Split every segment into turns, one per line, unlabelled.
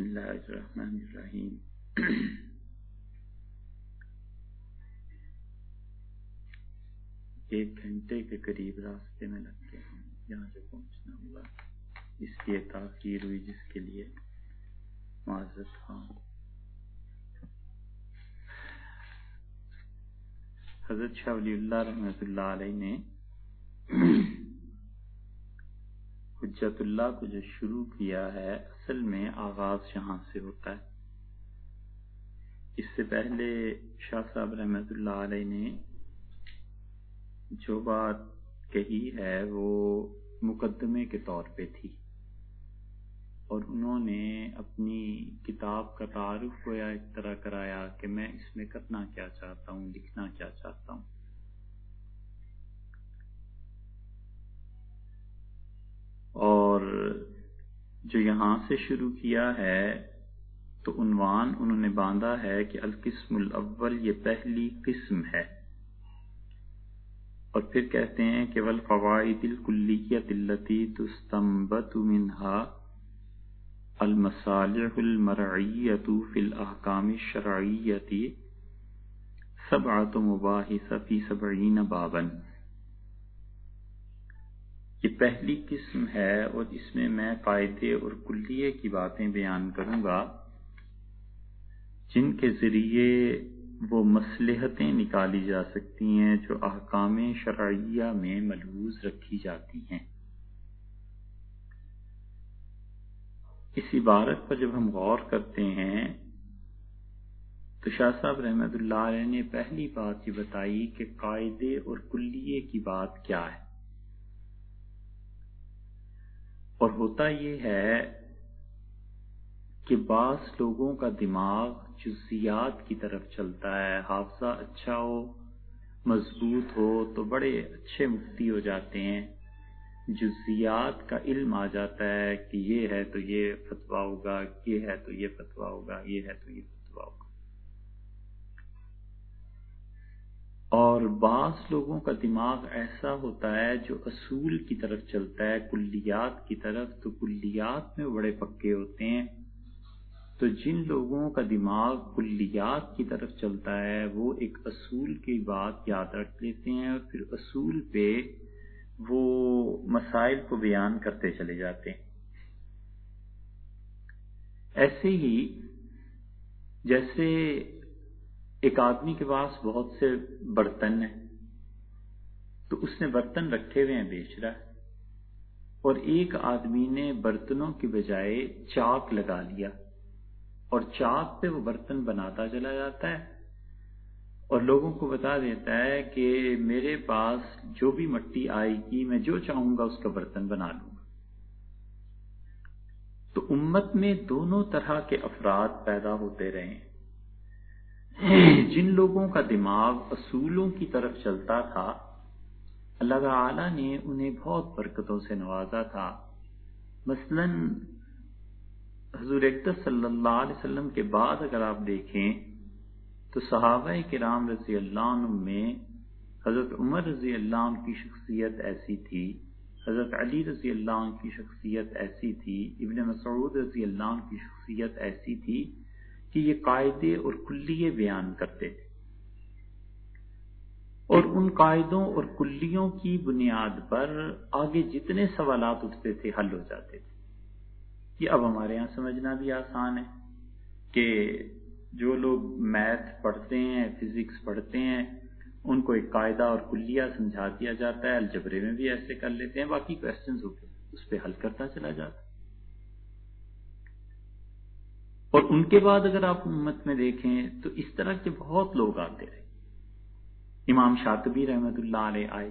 بسم اللہ الرحمن الرحیم۔ ایک گھنٹے کے قریب راستے میں لگتے ہیں یہاں سے پہنچنا ہوا۔ اس لیے تاخیر ہوئی جس کے لیے معذرت خواہ۔ حضرت شاہ ولی اللہ رحمۃ اللہ علیہ نے حجت اللہ کو جو شروع کیا ہے، اصل میں آغاز یہاں سے ہوتا ہے۔ اس سے پہلے شاہ صاحب رحمت اللہ علیہ نے جو بات کہی ہے، وہ مقدمے کے طور پہ تھی۔ اور انہوں نے اپنی کتاب کا تعارف کو یا اس طرح کرایا کہ میں اس میں کرنا کیا چاہتا ہوں، لکھنا کیا چاہتا ہوں۔ اور جو یہاں سے شروع کیا ہے، تو عنوان انہوں نے باندھا ہے کہ القسم الاول یہ پہلی قسم ہے۔ اور پھر کہتے ہیں کہ والفوائد الکلیت التي تستنبت منها المصالح المرعیت فی الاحکام الشرعیت سبعت مباحث فی سبعین بابا۔ یہ پہلی قسم ہے اور اس میں میں قاعدے اور کلیے کی باتیں بیان کروں گا، جن کے ذریعے وہ مصلحتیں نکالی جا سکتی ہیں جو احکام شرعیہ میں ملحوظ رکھی جاتی ہیں۔ اس عبارت پر جب ہم غور کرتے ہیں، تو شاہ صاحب رحمت اللہ علیہ نے پہلی بات یہ بتائی کہ قاعدے اور کلیے کی بات کیا ہے۔ اور ہوتا یہ ہے کہ بعض لوگوں کا دماغ جزیات کی طرف چلتا ہے۔ حافظہ اچھا ہو، مضبوط ہو تو بڑے اچھے مفتی ہو جاتے ہیں۔ جزیات کا علم آ جاتا ہے کہ یہ ہے تو یہ فتویٰ ہوگا، یہ ہے تو یہ فتویٰ ہوگا، یہ ہے تو یہ فتویٰ ہوگا اور بعض لوگوں کا دماغ ایسا ہوتا ہے جو اصول کی طرف چلتا ہے، کلیات کی طرف۔ تو کلیات میں بڑے پکے ہوتے ہیں۔ تو جن لوگوں کا دماغ کلیات کی طرف چلتا ہے، وہ ایک اصول کی بات یاد رکھ لیتے ہیں اور پھر اصول پہ وہ مسائل کو بیان کرتے چلے جاتے ہیں۔ ایسے ہی جیسے ایک آدمی کے پاس بہت سے برتن ہیں، تو اس نے برتن رکھے ہوئے ہیں، بیچ رہا ہے۔ اور ایک آدمی نے برتنوں کی بجائے چاک لگا لیا۔ اور چاک پہ وہ برتن بناتا چلا جاتا ہے۔ اور لوگوں کو بتا دیتا ہے کہ میرے پاس جو بھی مٹی آئے گی، میں جو چاہوں گا، اس کا برتن بنا لوں گا۔ تو امت میں دونوں طرح کے افراد پیدا ہوتے رہے ہیں۔ جن لوگوں کا دماغ اصولوں کی طرف چلتا تھا، اللہ تعالی نے انہیں بہت برکتوں سے نوازا تھا۔ مثلا، حضور صلی اللہ علیہ وسلم کے بعد اگر آپ دیکھیں، تو صحابہ کرام رضی اللہ عنہ میں حضرت عمر رضی اللہ عنہ کی شخصیت ایسی تھی، حضرت علی رضی اللہ عنہ کی شخصیت ایسی تھی، ابن مسعود رضی اللہ عنہ کی شخصیت ایسی تھی کہ یہ قاعدے اور کلیے بیان کرتے تھے اور ان قاعدوں اور کلیوں کی بنیاد پر آگے جتنے سوالات اٹھتے تھے، حل ہو جاتے تھے۔ یہ اب ہمارے یہاں سمجھنا بھی آسان ہے کہ جو لوگ میتھ پڑھتے ہیں، فزکس پڑھتے ہیں، ان کو ایک قاعدہ اور کلیہ سمجھا دیا جاتا ہے، الجبرے میں بھی ایسے کر لیتے ہیں، باقی کوشچنز ہوتے اس پہ حل کرتا چلا جاتا اور ان کے بعد اگر آپ امت میں دیکھیں تو اس طرح کے بہت لوگ آتے رہے۔ امام شاطبی رحمت اللہ علیہ آئے۔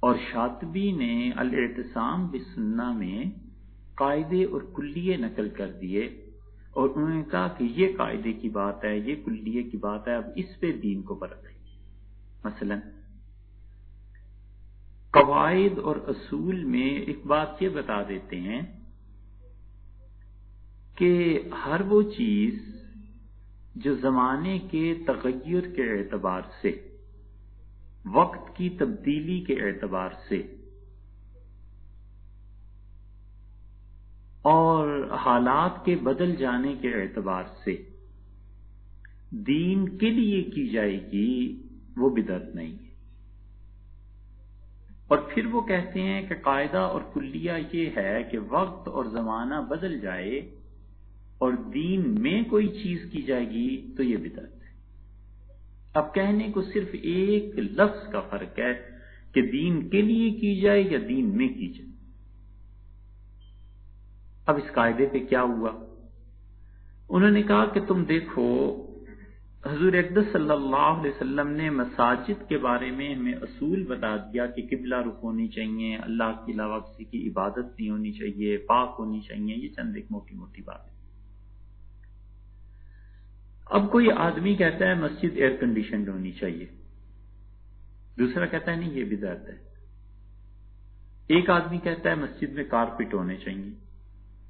اور شاطبی نے الاعتصام بسنہ میں قاعدے اور کلیے نقل کر دیے اور انہوں نے کہا کہ یہ قاعدے کی بات ہے، یہ کلیے کی بات ہے، اب اس پہ دین کو برت مثلا، قواعد اور اصول میں ایک بات یہ بتا دیتے ہیں کہ ہر وہ چیز جو زمانے کے تغیر کے اعتبار سے، وقت کی تبدیلی کے اعتبار سے، اور حالات کے بدل جانے کے اعتبار سے دین کے لیے کی جائے گی، وہ بدعت نہیں ہے۔ اور پھر وہ کہتے ہیں کہ قاعدہ اور کلیہ یہ ہے کہ وقت اور زمانہ بدل جائے اور دین میں کوئی چیز کی جائے گی تو یہ بدعت ہے۔ اب کہنے کو صرف ایک لفظ کا فرق ہے کہ دین کے لیے کی جائے یا دین میں کی جائے۔ اب اس قاعدے پہ کیا ہوا؟ انہوں نے کہا کہ تم دیکھو، حضور اقدس صلی اللہ علیہ وسلم نے مساجد کے بارے میں ہمیں اصول بتا دیا کہ قبلہ رخ ہونی چاہیے، اللہ کے علاوہ کسی کی عبادت نہیں ہونی چاہیے، پاک ہونی چاہیے، یہ چند ایک موٹی موٹی بات ہے اب کوئی آدمی کہتا ہے مسجد ایئر کنڈیشنڈ ہونی چاہیے۔ دوسرا کہتا ہے نہیں، یہ بھی درد ہے۔ ایک آدمی کہتا ہے مسجد میں کارپیٹ ہونے چاہیے۔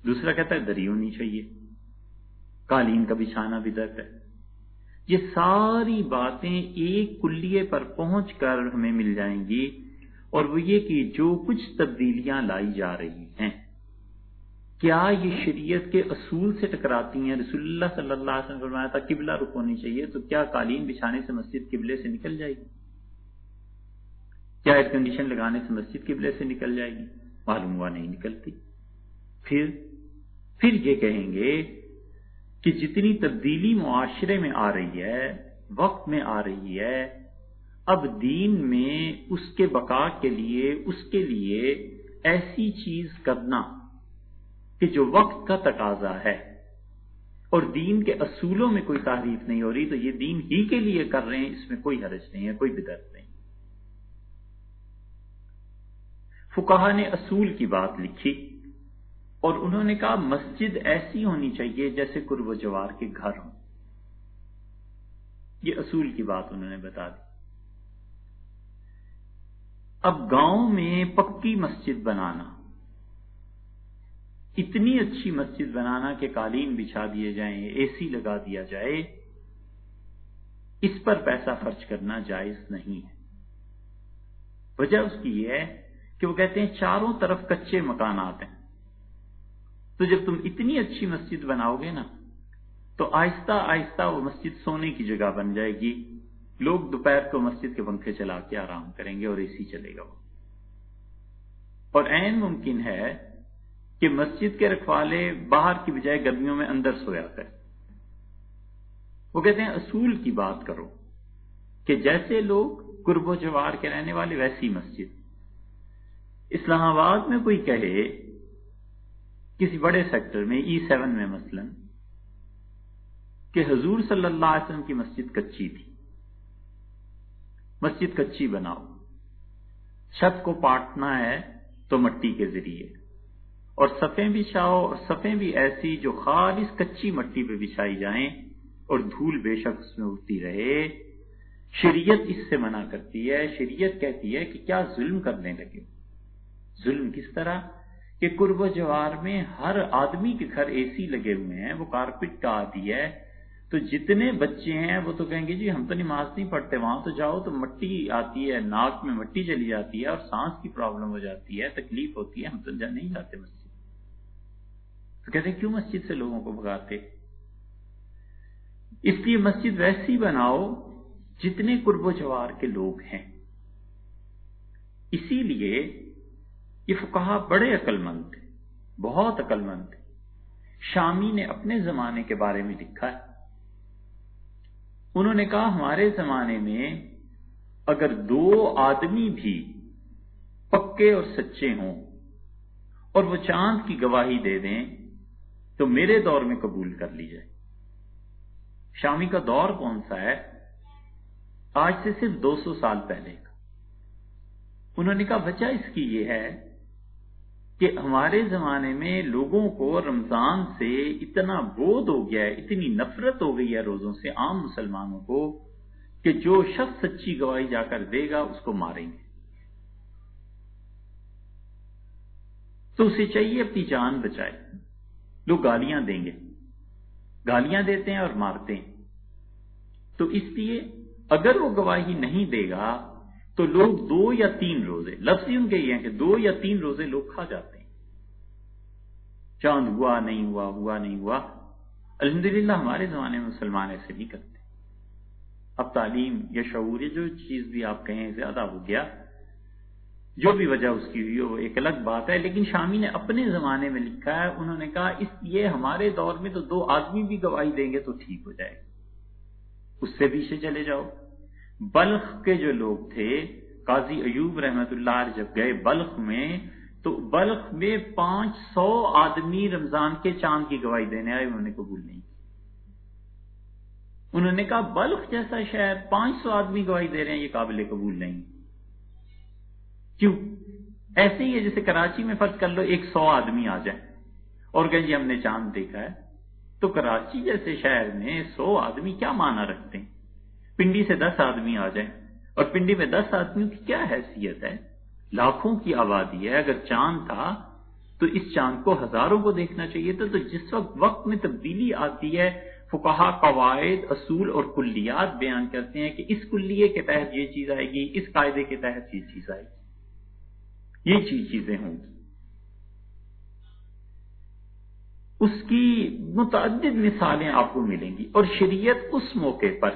دوسرا کہتا ہے دری ہونی چاہیے۔ قالین کا بچھانا بھی درد ہے۔ یہ ساری باتیں ایک کلیے پر پہنچ کر ہمیں مل جائیں گی اور وہ یہ کہ جو کچھ تبدیلیاں لائی جا رہی ہیں کیا یہ شریعت کے اصول سے ٹکراتی ہیں؟ رسول اللہ صلی اللہ علیہ وسلم فرمایا تھا، قبلہ رک ہونی چاہیے، تو کیا قالین بچھانے سے مسجد قبلے سے نکل جائے گی؟ کیا ایئر کنڈیشن لگانے سے مسجد قبلے سے نکل جائے گی؟ معلوم ہوا نہیں، نکلتی۔ پھر پھر یہ کہیں گے کہ جتنی تبدیلی معاشرے میں آ رہی ہے، وقت میں آ رہی ہے، اب دین میں اس کے بقا کے لیے، اس کے لیے ایسی چیز کرنا کہ جو وقت کا تقاضا ہے اور دین کے اصولوں میں کوئی تعریف نہیں ہو رہی، تو یہ دین ہی کے لیے کر رہے ہیں، اس میں کوئی حرج نہیں ہے، کوئی بدرت نہیں۔ فکہ نے اصول کی بات لکھی اور انہوں نے کہا، مسجد ایسی ہونی چاہیے جیسے قرب و جوار کے گھر ہوں۔ یہ اصول کی بات انہوں نے بتا دی۔ اب گاؤں میں پکی مسجد بنانا اتنی اچھی مسجد بنانا کہ قالین بچھا دیے جائیں، اے سی لگا دیا جائے، اس پر پیسہ خرچ کرنا جائز نہیں ہے۔ وجہ اس کی یہ ہے کہ وہ کہتے ہیں چاروں طرف کچے مکانات ہیں۔ تو جب تم اتنی اچھی مسجد بناؤ گے نا، تو آہستہ آہستہ وہ مسجد سونے کی جگہ بن جائے گی۔ لوگ دوپہر کو مسجد کے پنکھے چلا کے آرام کریں گے اور اے سی چلے گا۔ وہ اور این ممکن ہے کہ مسجد کے رکھوالے باہر کی بجائے گرمیوں میں اندر سویا کر وہ کہتے ہیں، اصول کی بات کرو کہ جیسے لوگ قرب و جوار کے رہنے والے، ویسی مسجد۔ اسلام آباد میں کوئی کہے، کسی بڑے سیکٹر میں e ای سیون میں مثلا، کہ حضور صلی اللہ علیہ وسلم کی مسجد کچی تھی۔ مسجد کچی بناؤ۔ چھت کو پاٹنا ہے تو مٹی کے ذریعے۔ اور صفیں بچھاؤ اور صفیں بھی ایسی جو خالص کچی مٹی پہ بچھائی جائیں اور دھول بے شک اس میں اٹھتی رہے۔ شریعت اس سے منع کرتی ہے۔ شریعت کہتی ہے کہ کیا ظلم کرنے لگے؟ ظلم کس طرح؟ کہ قرب و جوار میں ہر آدمی کے گھر اے سی لگے ہوئے ہیں، وہ کارپیٹ کا آدھی ہے۔ تو جتنے بچے ہیں، وہ تو کہیں گے جی ہم تو نماز نہیں پڑھتے، وہاں تو جاؤ تو مٹی آتی ہے، ناک میں مٹی چلی جاتی ہے اور سانس کی پرابلم ہو جاتی ہے، تکلیف ہوتی ہے، ہم تو نہیں جاتے مسجد۔ تو کہتے کیوں مسجد سے لوگوں کو بھگاتے؟ اس لیے مسجد ویسی بناؤ جتنے قرب و جوار کے لوگ ہیں۔ اسی لیے یہ فکہ بڑے عقل مند تھے بہت عقل مند تھے شامی نے اپنے زمانے کے بارے میں لکھا ہے۔ انہوں نے کہا، ہمارے زمانے میں اگر دو آدمی بھی پکے اور سچے ہوں اور وہ چاند کی گواہی دے دیں تو میرے دور میں قبول کر لی جائے شامی کا دور کون سا ہے؟ آج سے صرف دو سو سال پہلے کا۔ انہوں نے کہا وجہ اس کی یہ ہے کہ ہمارے زمانے میں لوگوں کو رمضان سے اتنا بودھ ہو گیا ہے، اتنی نفرت ہو گئی ہے روزوں سے عام مسلمانوں کو، کہ جو شخص سچی گواہی جا کر دے گا، اس کو ماریں گے۔ تو اسے چاہیے اپنی جان بچائے۔ لوگ گالیاں دیں گے۔ گالیاں دیتے ہیں اور مارتے ہیں۔ تو اس لیے اگر وہ گواہی نہیں دے گا تو لوگ دو یا تین روزے، لفظ ان کے یہ ہیں کہ دو یا تین روزے لوگ کھا جاتے ہیں۔ چاند ہوا، نہیں ہوا ہوا، نہیں ہوا۔ الحمدللہ ہمارے زمانے میں مسلمان ایسے نہیں کرتے۔ اب تعلیم یا شعور جو چیز بھی آپ کہیں زیادہ ہو گیا جو بھی وجہ اس کی ہوئی وہ ایک الگ بات ہے۔ لیکن شامی نے اپنے زمانے میں لکھا ہے، انہوں نے کہا، اس لیے ہمارے دور میں تو دو آدمی بھی گواہی دیں گے تو ٹھیک ہو جائے گا اس سے پیچھے چلے جاؤ۔ بلخ کے جو لوگ تھے، قاضی ایوب رحمت اللہ جب گئے بلخ میں، تو بلخ میں پانچ سو آدمی رمضان کے چاند کی گواہی دینے آئے، انہوں نے قبول نہیں انہوں نے کہا، بلخ جیسا شہر پانچ سو آدمی گواہی دے رہے ہیں، یہ قابل قبول نہیں۔ کیوں؟ ایسے ہی ہے جیسے کراچی میں فرض کر لو ایک سو آدمی آ جائے اور کہ جی ہم نے چاند دیکھا ہے، تو کراچی جیسے شہر میں سو آدمی کیا مانا رکھتے ہیں؟ پنڈی سے دس آدمی آ جائیں۔ اور پنڈی میں دس آدمیوں کی کیا حیثیت ہے؟ لاکھوں کی آبادی ہے۔ اگر چاند تھا، تو اس چاند کو ہزاروں کو دیکھنا چاہیے تھا۔ تو جس وقت وقت میں تبدیلی آتی ہے فکہ قواعد، اصول اور کلیات بیان کرتے ہیں کہ اس کلیے کے تحت یہ چیز آئے گی، اس قاعدے کے تحت یہ چیز آئے گی۔ یہ چیزیں ہوں گی۔ اس کی متعدد مثالیں آپ کو ملیں گی اور شریعت اس موقع پر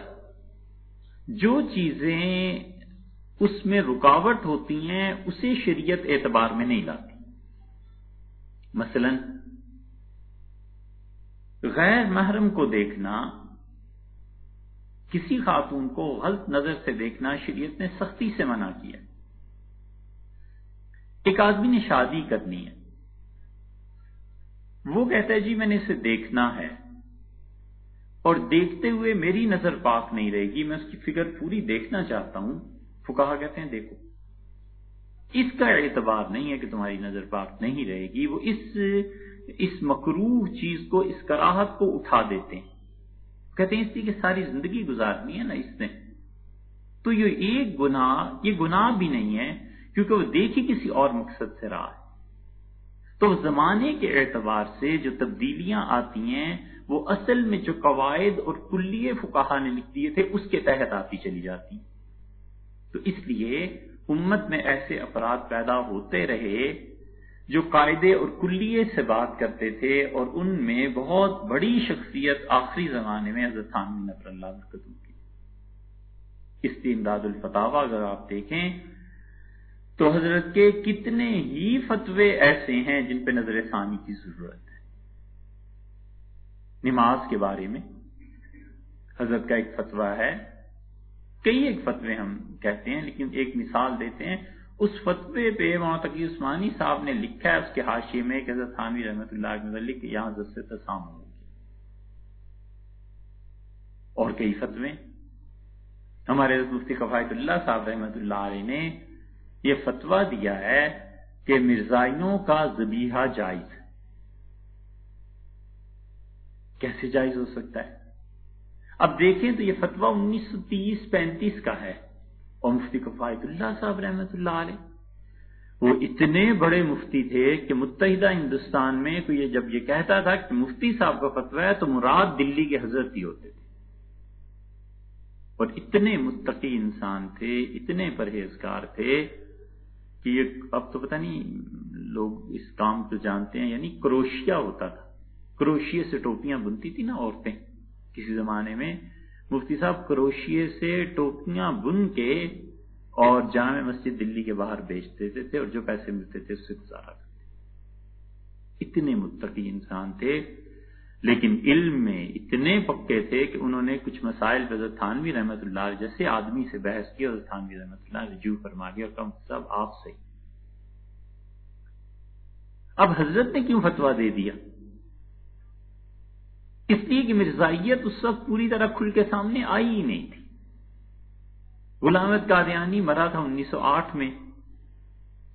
جو چیزیں اس میں رکاوٹ ہوتی ہیں، اسے شریعت اعتبار میں نہیں لاتی۔ مثلا، غیر محرم کو دیکھنا، کسی خاتون کو غلط نظر سے دیکھنا شریعت نے سختی سے منع کیا۔ ایک آدمی نے شادی کرنی ہے۔ وہ کہتا ہے جی میں نے اسے دیکھنا ہے اور دیکھتے ہوئے میری نظر پاک نہیں رہے گی۔ میں اس کی فکر پوری دیکھنا چاہتا ہوں۔ فکا کہتے ہیں، دیکھو، اس کا اعتبار نہیں ہے کہ تمہاری نظر پاک نہیں رہے گی۔ وہ اس اس مکروح چیز کو، اس کراہت کو اٹھا دیتے ہیں۔ کہتے ہیں، اس لیے کہ ساری زندگی گزارنی ہے نا اس نے۔ تو یہ ایک گناہ، یہ گناہ بھی نہیں ہے کیونکہ وہ دیکھی کسی اور مقصد سے رہا ہے۔ تو زمانے کے اعتبار سے جو تبدیلیاں آتی ہیں، وہ اصل میں جو قواعد اور کلیے فکاہ نے لکھ دیے تھے، اس کے تحت آتی چلی جاتی۔ تو اس لیے امت میں ایسے افراد پیدا ہوتے رہے جو قاعدے اور کلیے سے بات کرتے تھے اور ان میں بہت بڑی شخصیت آخری زمانے میں حضرت خان نفر اللہ کی۔ اس امداد الفتاوا اگر آپ دیکھیں تو حضرت کے کتنے ہی فتوے ایسے ہیں جن پہ نظر ثانی کی ضرورت ہے؟ نماز کے بارے میں حضرت کا ایک فتویٰ ہے۔ کئی ایک فتوے ہم کہتے ہیں، لیکن ایک مثال دیتے ہیں۔ اس فتوے پہ وہاں عثمانی صاحب نے لکھا ہے، اس کے حاشی میں کہ حضرت خانوی رحمۃ اللہ کے متعلق یہاں حضرت سے تسام ہوگی اور کئی فتوے۔ ہمارے مفتی کفایت اللہ صاحب رحمۃ اللہ علیہ نے یہ فتویٰ دیا ہے کہ مرزائیوں کا زبیحہ جائز کیسے جائز ہو سکتا ہے؟ اب دیکھیں تو یہ فتویٰ انیس سو تیس پینتیس کا ہے اور مفتی کفایت اللہ صاحب رحمۃ اللہ علیہ۔ وہ اتنے بڑے مفتی تھے کہ متحدہ ہندوستان میں کوئی یہ جب یہ کہتا تھا کہ مفتی صاحب کا فتویٰ ہے تو مراد دلی کے حضرت ہی ہوتے تھے۔ اور اتنے متقی انسان تھے، اتنے پرہیزگار تھے کہ یہ اب تو پتہ نہیں لوگ اس کام کو جانتے ہیں یعنی کروشیا ہوتا تھا۔ کروشیے سے ٹوپیاں بنتی تھی نا عورتیں۔ کسی زمانے میں مفتی صاحب کروشیے سے ٹوپیاں بن کے اور جامع مسجد دلی کے باہر بیچتے تھے اور جو پیسے ملتے تھے اس سے گزارا کرتے اتنے متقی انسان تھے۔ لیکن علم میں اتنے پکے تھے کہ انہوں نے کچھ مسائل حضرت تھانوی رحمت اللہ جیسے آدمی سے بحث کیا حضرت تھانوی رحمت اللہ رجوع فرما گیا اور کم سب آپ سے اب حضرت نے کیوں فتوا دے دیا؟ اس لیے کہ مرزائیت اس وقت پوری طرح کھل کے سامنے آئی ہی نہیں تھی۔ غلامت قادیانی مرا تھا انیس سو آٹھ میں۔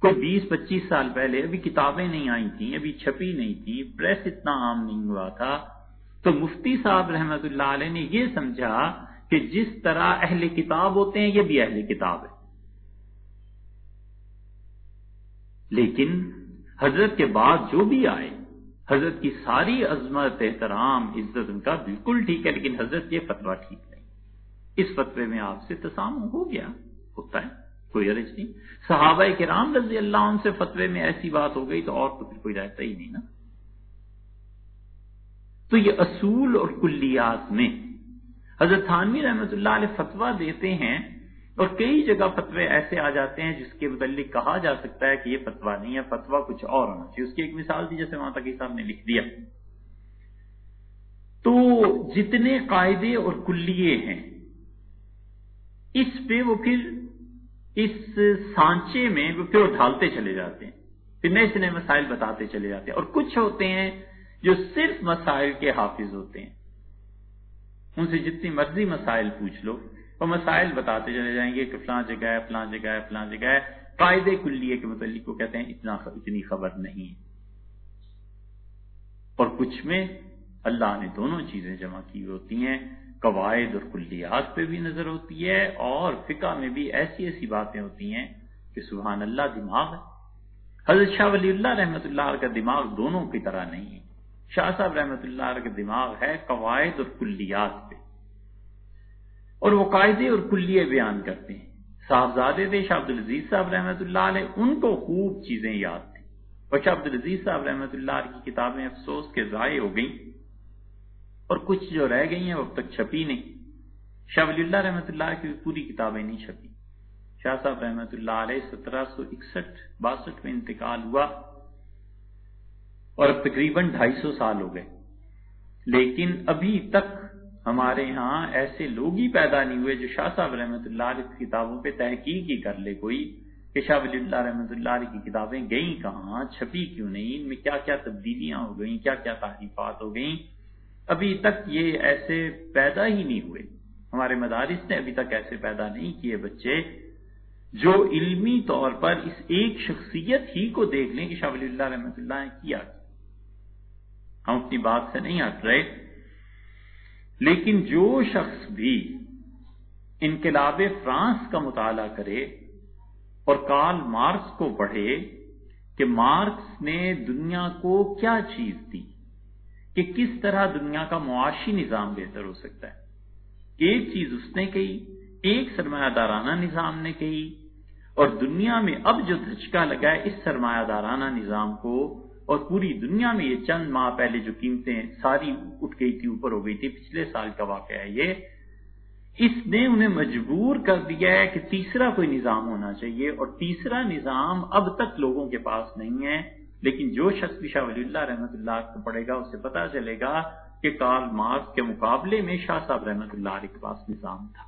کوئی بیس پچیس سال پہلے ابھی کتابیں نہیں آئی تھیں، ابھی چھپی نہیں تھی پریس اتنا عام نہیں ہوا تھا۔ تو مفتی صاحب رحمت اللہ علیہ نے یہ سمجھا کہ جس طرح اہل کتاب ہوتے ہیں، یہ بھی اہل کتاب ہے۔ لیکن حضرت کے بعد جو بھی آئے، حضرت کی ساری عظمت، احترام، عزت، ان کا بالکل ٹھیک ہے، لیکن حضرت یہ فتویٰ ٹھیک نہیں۔ اس فتوے میں آپ سے تسام ہو گیا، ہوتا ہے۔ کوئی عرض نہیں۔ صحابہ کرام رضی اللہ عنہ سے فتوے میں ایسی بات ہو گئی تو اور تو پھر کوئی رہتا ہی نہیں نا۔ تو یہ اصول اور کلیات میں حضرت تھانوی رحمۃ اللہ علیہ فتویٰ دیتے ہیں اور کئی جگہ فتوے ایسے آ جاتے ہیں جس کے متعلق کہا جا سکتا ہے کہ یہ فتویٰ نہیں ہے، فتویٰ کچھ اور ہونا چاہیے۔ اس کی ایک مثال تھی جیسے وہاں تک صاحب نے لکھ دیا۔ تو جتنے قاعدے اور کلیے ہیں، اس پہ وہ پھر اس سانچے میں وہ پھر ڈھالتے چلے جاتے ہیں، پھر نئے سے نئے مسائل بتاتے چلے جاتے ہیں، اور کچھ ہوتے ہیں جو صرف مسائل کے حافظ ہوتے ہیں۔ ان سے جتنی مرضی مسائل پوچھ لو، وہ مسائل بتاتے چلے جائیں گے کہ فلاں جگہ ہے، فلاں جگہ ہے، فلاں جگہ ہے۔ قاعدے کلیے کے متعلق کو کہتے ہیں، اتنا اتنی خبر نہیں اور کچھ میں اللہ نے دونوں چیزیں جمع کی ہوتی ہیں۔ قواعد اور کلیات پہ بھی نظر ہوتی ہے اور فقہ میں بھی ایسی ایسی باتیں ہوتی ہیں کہ سبحان اللہ دماغ ہے۔ حضرت شاہ ولی اللہ رحمۃ اللہ کا دماغ دونوں کی طرح نہیں ہے۔ شاہ صاحب رحمۃ اللہ کا دماغ ہے قواعد اور کلیات پہ۔ اور وہ قاعدے اور کلیے بیان کرتے ہیں۔ صاحبزادے تھے شاہ عبد العزیز صاحب رحمۃ اللہ علیہ، ان کو خوب چیزیں یاد تھیں۔ اور شاہ عبد العزیز صاحب رحمۃ اللہ کی کتابیں افسوس کے ضائع ہو گئیں۔ اور کچھ جو رہ گئی ہیں وہ اب تک چھپی نہیں۔ شاہ ولی اللہ رحمۃ اللہ کی پوری کتابیں نہیں چھپی۔ شاہ صاحب رحمۃ اللہ علیہ سترہ سو اکسٹھ باسٹھ میں انتقال ہوا اور اب تقریباً ڈھائی سو سال ہو گئے۔ لیکن ابھی تک ہمارے ہاں ایسے لوگ ہی پیدا نہیں ہوئے جو شاہ صاحب رحمۃ اللہ علیہ کتابوں پہ تحقیق ہی کر لے کوئی کہ شاہ ولی اللہ رحمۃ اللہ علیہ کی کتابیں گئیں کہاں، چھپی کیوں نہیں؟ ان میں کیا کیا تبدیلیاں ہو گئیں، کیا کیا تعریفات ہو گئیں؟ ابھی تک یہ ایسے پیدا ہی نہیں ہوئے۔ ہمارے مدارس نے ابھی تک ایسے پیدا نہیں کیے بچے۔ جو علمی طور پر اس ایک شخصیت ہی کو دیکھ لیں کہ شاہ ولی اللہ رحمۃ اللہ نے کیا۔ ہم اپنی بات سے نہیں ہٹ رہے۔ لیکن جو شخص بھی انقلاب فرانس کا مطالعہ کرے اور کارل مارکس کو پڑھے کہ مارکس نے دنیا کو کیا چیز دی۔ کہ کس طرح دنیا کا معاشی نظام بہتر ہو سکتا ہے۔ ایک چیز اس نے کہی، ایک سرمایہ دارانہ نظام نے کہی، اور دنیا میں اب جو دھچکا لگا ہے، اس سرمایہ دارانہ نظام کو، اور پوری دنیا میں یہ چند ماہ پہلے جو قیمتیں ساری اٹھ گئی تھی، اوپر ہو گئی تھی، پچھلے سال کا واقعہ ہے یہ۔ اس نے انہیں مجبور کر دیا ہے کہ تیسرا کوئی نظام ہونا چاہیے، اور تیسرا نظام اب تک لوگوں کے پاس نہیں ہے۔ لیکن جو شخص بھی شاہ ولی اللہ رحمۃ اللہ کو پڑھے گا، اسے پتا چلے گا کہ کارل مارکس کے مقابلے میں شاہ صاحب رحمۃ اللہ علیہ کے پاس نظام تھا۔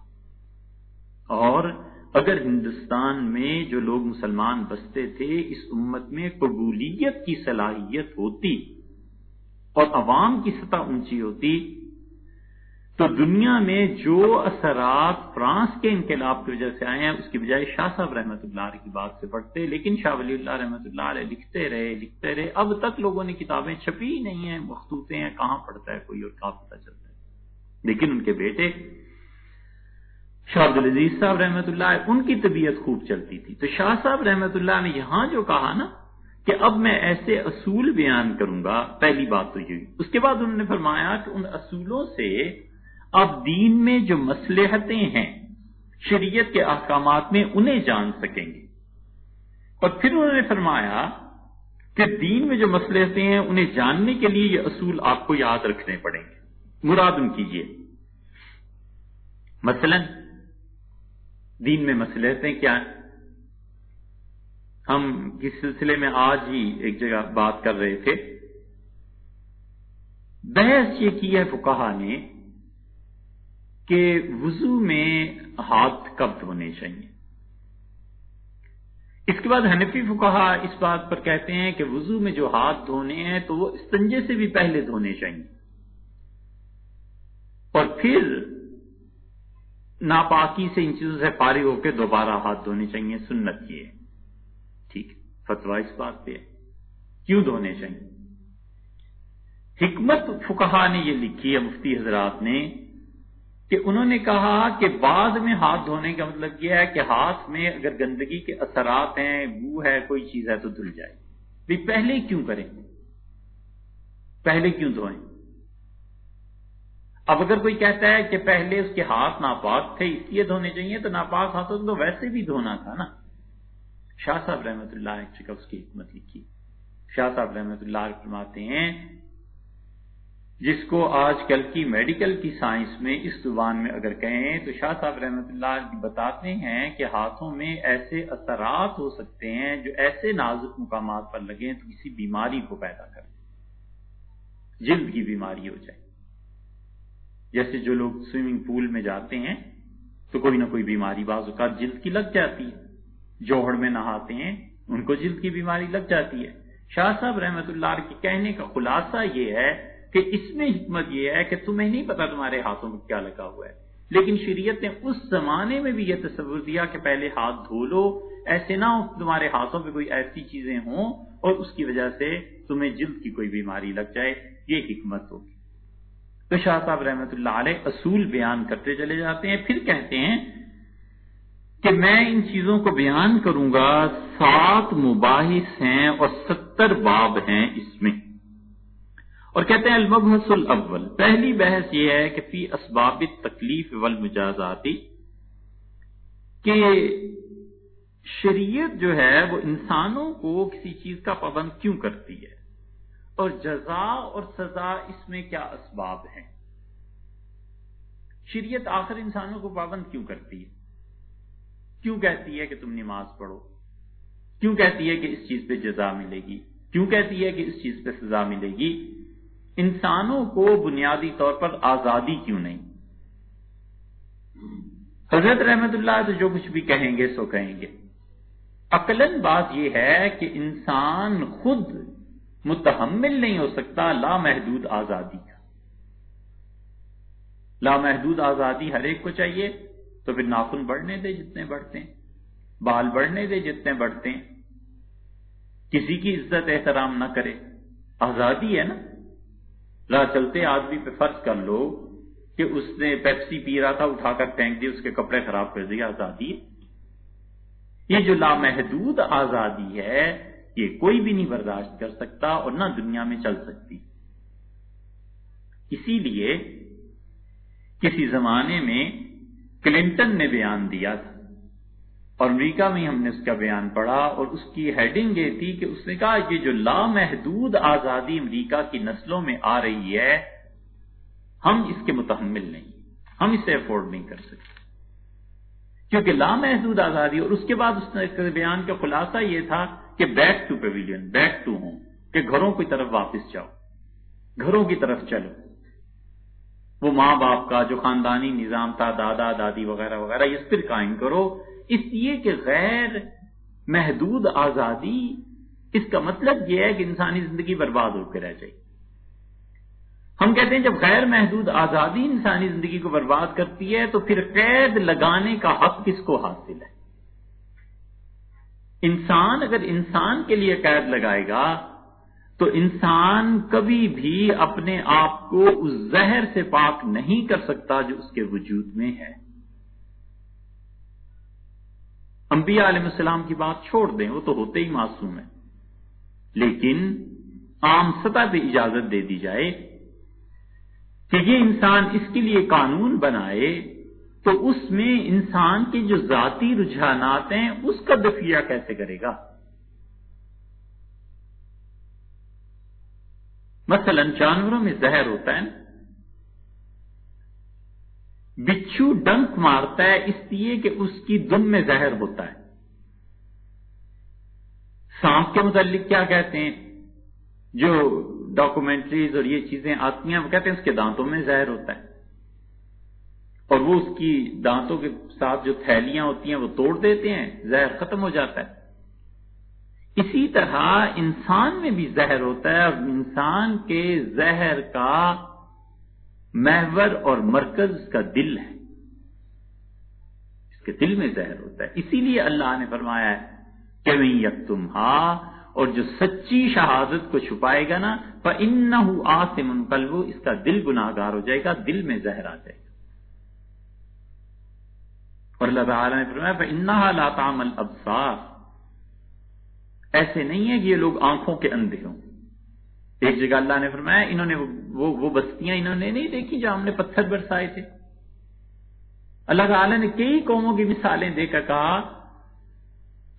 اور اگر ہندوستان میں جو لوگ مسلمان بستے تھے، اس امت میں قبولیت کی صلاحیت ہوتی اور عوام کی سطح اونچی ہوتی تو دنیا میں جو اثرات فرانس کے انقلاب کی وجہ سے آئے ہیں، اس کی بجائے شاہ صاحب رحمۃ اللہ علیہ کی بات سے پڑھتے، لیکن شاہ ولی اللہ رحمۃ اللہ علیہ لکھتے رہے لکھتے رہے۔ اب تک لوگوں نے کتابیں چھپی ہی نہیں ہیں مختوطے ہیں، کہاں پڑھتا ہے کوئی اور کہاں پتہ چلتا ہے۔ لیکن ان کے بیٹے، شاہ عبد العزیز صاحب رحمۃ اللہ ان کی طبیعت خوب چلتی تھی۔ تو شاہ صاحب رحمۃ اللہ نے یہاں جو کہا نا کہ اب میں ایسے اصول بیان کروں گا، پہلی بات تو یہ۔ اس کے بعد انہوں نے فرمایا کہ ان اصولوں سے اب دین میں جو مسلحتیں ہیں، شریعت کے احکامات میں انہیں جان سکیں گے۔ اور پھر انہوں نے فرمایا کہ دین میں جو مسلحتیں ہیں، انہیں جاننے کے لیے یہ اصول آپ کو یاد رکھنے پڑیں گے۔ مراد ان کیجیے مثلا دین میں مسلحتیں کیا ہیں؟ ہم کس سلسلے میں آج ہی ایک جگہ بات کر رہے تھے۔ بحث یہ کی ہے فکہ نے کہ وضو میں ہاتھ کب دھونے چاہیے۔ اس کے بعد حنفی فکہ اس بات پر کہتے ہیں کہ وضو میں جو ہاتھ دھونے ہیں تو وہ استنجے سے بھی پہلے دھونے چاہیے۔ اور پھر ناپاکی سے ان چیزوں سے پاری ہو کے دوبارہ ہاتھ دھونے چاہیے، سنت یہ ٹھیک فتوا اس بات پہ کیوں دھونے چاہیے؟ حکمت فکہ نے یہ لکھی ہے، مفتی حضرات نے۔ کہ انہوں نے کہا کہ بعد میں ہاتھ دھونے کا مطلب یہ ہے کہ ہاتھ میں اگر گندگی کے اثرات ہیں، بو ہے، کوئی چیز ہے تو دھل جائے۔ بھی پہلے کیوں کریں؟ پہلے کیوں دھوئیں؟ اب اگر کوئی کہتا ہے کہ پہلے اس کے ہاتھ ناپاک تھے، اس لیے دھونے چاہیے، تو ناپاک ہاتھوں تو ویسے بھی دھونا تھا نا۔ شاہ صاحب رحمت اللہ اس کی حکمت لکھی۔ شاہ صاحب رحمت اللہ فرماتے ہیں جس کو آج کل کی میڈیکل کی سائنس میں اس زبان میں اگر کہیں تو شاہ صاحب رحمۃ اللہ جی بتاتے ہیں کہ ہاتھوں میں ایسے اثرات ہو سکتے ہیں جو ایسے نازک مقامات پر لگیں تو کسی بیماری کو پیدا کر جلد کی بیماری ہو جائے۔ جیسے جو لوگ سوئمنگ پول میں جاتے ہیں تو کوئی نہ کوئی بیماری بعض اوقات جلد کی لگ جاتی ہے۔ جوہر میں نہاتے ہیں، ان کو جلد کی بیماری لگ جاتی ہے۔ شاہ صاحب رحمت اللہ کے کہنے کا خلاصہ یہ ہے کہ اس میں حکمت یہ ہے کہ تمہیں نہیں پتا تمہارے ہاتھوں میں کیا لگا ہوا ہے۔ لیکن شریعت نے اس زمانے میں بھی یہ تصور دیا کہ پہلے ہاتھ دھو لو، ایسے نہ ہو تمہارے ہاتھوں پہ کوئی ایسی چیزیں ہوں اور اس کی وجہ سے تمہیں جلد کی کوئی بیماری لگ جائے۔ یہ حکمت ہوگی۔ تو شاہ صاحب رحمت اللہ علیہ اصول بیان کرتے چلے جاتے ہیں، پھر کہتے ہیں کہ میں ان چیزوں کو بیان کروں گا، سات مباحث ہیں اور ستر باب ہیں اس میں۔ اور کہتے ہیں المبحث الاول۔ پہلی بحث یہ ہے کہ فی اسباب تکلیف والمجازاتی کہ شریعت جو ہے وہ انسانوں کو کسی چیز کا پابند کیوں کرتی ہے؟ اور جزا اور سزا اس میں کیا اسباب ہیں؟ شریعت آخر انسانوں کو پابند کیوں کرتی ہے؟ کیوں کہتی ہے کہ تم نماز پڑھو؟ کیوں کہتی ہے کہ اس چیز پہ جزا ملے گی؟ کیوں کہتی ہے کہ اس چیز پہ سزا ملے گی؟ انسانوں کو بنیادی طور پر آزادی کیوں نہیں؟ حضرت رحمت اللہ تو جو کچھ بھی کہیں گے سو کہیں گے۔ عقلن بات یہ ہے کہ انسان خود متحمل نہیں ہو سکتا لامحدود آزادی کا۔ لامحدود آزادی ہر ایک کو چاہیے، تو پھر ناخن بڑھنے دے جتنے بڑھتے ہیں، بال بڑھنے دے جتنے بڑھتے ہیں۔ کسی کی عزت احترام نہ کرے۔ آزادی ہے نا۔ راہ چلتے آدمی پہ فرض کر لو کہ اس نے پیپسی پی رہا تھا، اٹھا کر پھینک دی، اس کے کپڑے خراب کر دیے، آزادی یہ جو لامحدود آزادی ہے، یہ کوئی بھی نہیں برداشت کر سکتا اور نہ دنیا میں چل سکتی۔ اسی لیے کسی زمانے میں کلنٹن نے بیان دیا تھا اور امریکہ میں ہم نے اس کا بیان پڑھا اور اس کی ہیڈنگ یہ تھی کہ اس نے کہا یہ جو لامحدود آزادی امریکہ کی نسلوں میں آ رہی ہے، ہم اس کے متحمل نہیں، ہم اسے افورڈ نہیں کر سکتے۔ کیونکہ لامحدود آزادی اور اس کے بعد اس نے بیان کا خلاصہ یہ تھا کہ back to pavilion back to home کہ گھروں کی طرف واپس جاؤ، گھروں کی طرف چلو۔ وہ ماں باپ کا جو خاندانی نظام تھا، دادا، دادی وغیرہ وغیرہ، یہ پھر قائم کرو۔ اس لیے کہ غیر محدود آزادی، اس کا مطلب یہ ہے کہ انسانی زندگی برباد ہو کے رہ جائے۔ ہم کہتے ہیں جب غیر محدود آزادی انسانی زندگی کو برباد کرتی ہے، تو پھر قید لگانے کا حق کس کو حاصل ہے؟ انسان اگر انسان کے لیے قید لگائے گا، تو انسان کبھی بھی اپنے آپ کو اس زہر سے پاک نہیں کر سکتا جو اس کے وجود میں ہے۔ انبیاء علیہ السلام کی بات چھوڑ دیں، وہ تو ہوتے ہی معصوم ہیں۔ لیکن عام سطح پہ اجازت دے دی جائے کہ یہ انسان اس کے لیے قانون بنائے تو اس میں انسان کے جو ذاتی رجحانات ہیں، اس کا دفیہ کیسے کرے گا؟ مثلا جانوروں میں زہر ہوتا ہے بچھو ڈنک مارتا ہے، اس لیے کہ اس کی دم میں زہر ہوتا ہے۔ سانپ کے متعلق کیا کہتے ہیں؟ جو ڈاکومنٹریز اور یہ چیزیں آتی ہیں، وہ کہتے ہیں اس کے دانتوں میں زہر ہوتا ہے۔ اور وہ اس کی دانتوں کے ساتھ جو تھیلیاں ہوتی ہیں، وہ توڑ دیتے ہیں، زہر ختم ہو جاتا ہے۔ اسی طرح انسان میں بھی زہر ہوتا ہے اور انسان کے زہر کا محور اور مرکز کا دل ہے۔ اس کے دل میں زہر ہوتا ہے۔ اسی لیے اللہ نے فرمایا ہے کہ یک تم اور جو سچی شہادت کو چھپائے گا نا ان آ سے منقلب اس کا دل گناہ گار ہو جائے گا، دل میں زہر آ جائے گا۔ اور اللہ تعالیٰ نے فرمایا انہا لا تعمل ایسے نہیں ہے کہ یہ لوگ آنکھوں کے اندھے ہوں۔ ایک جگہ اللہ نے فرمایا، انہوں نے وہ وہ بستیاں انہوں نے نہیں دیکھی جہاں ہم نے پتھر برسائے تھے؟ اللہ تعالی نے کئی قوموں کی مثالیں دے کر کہا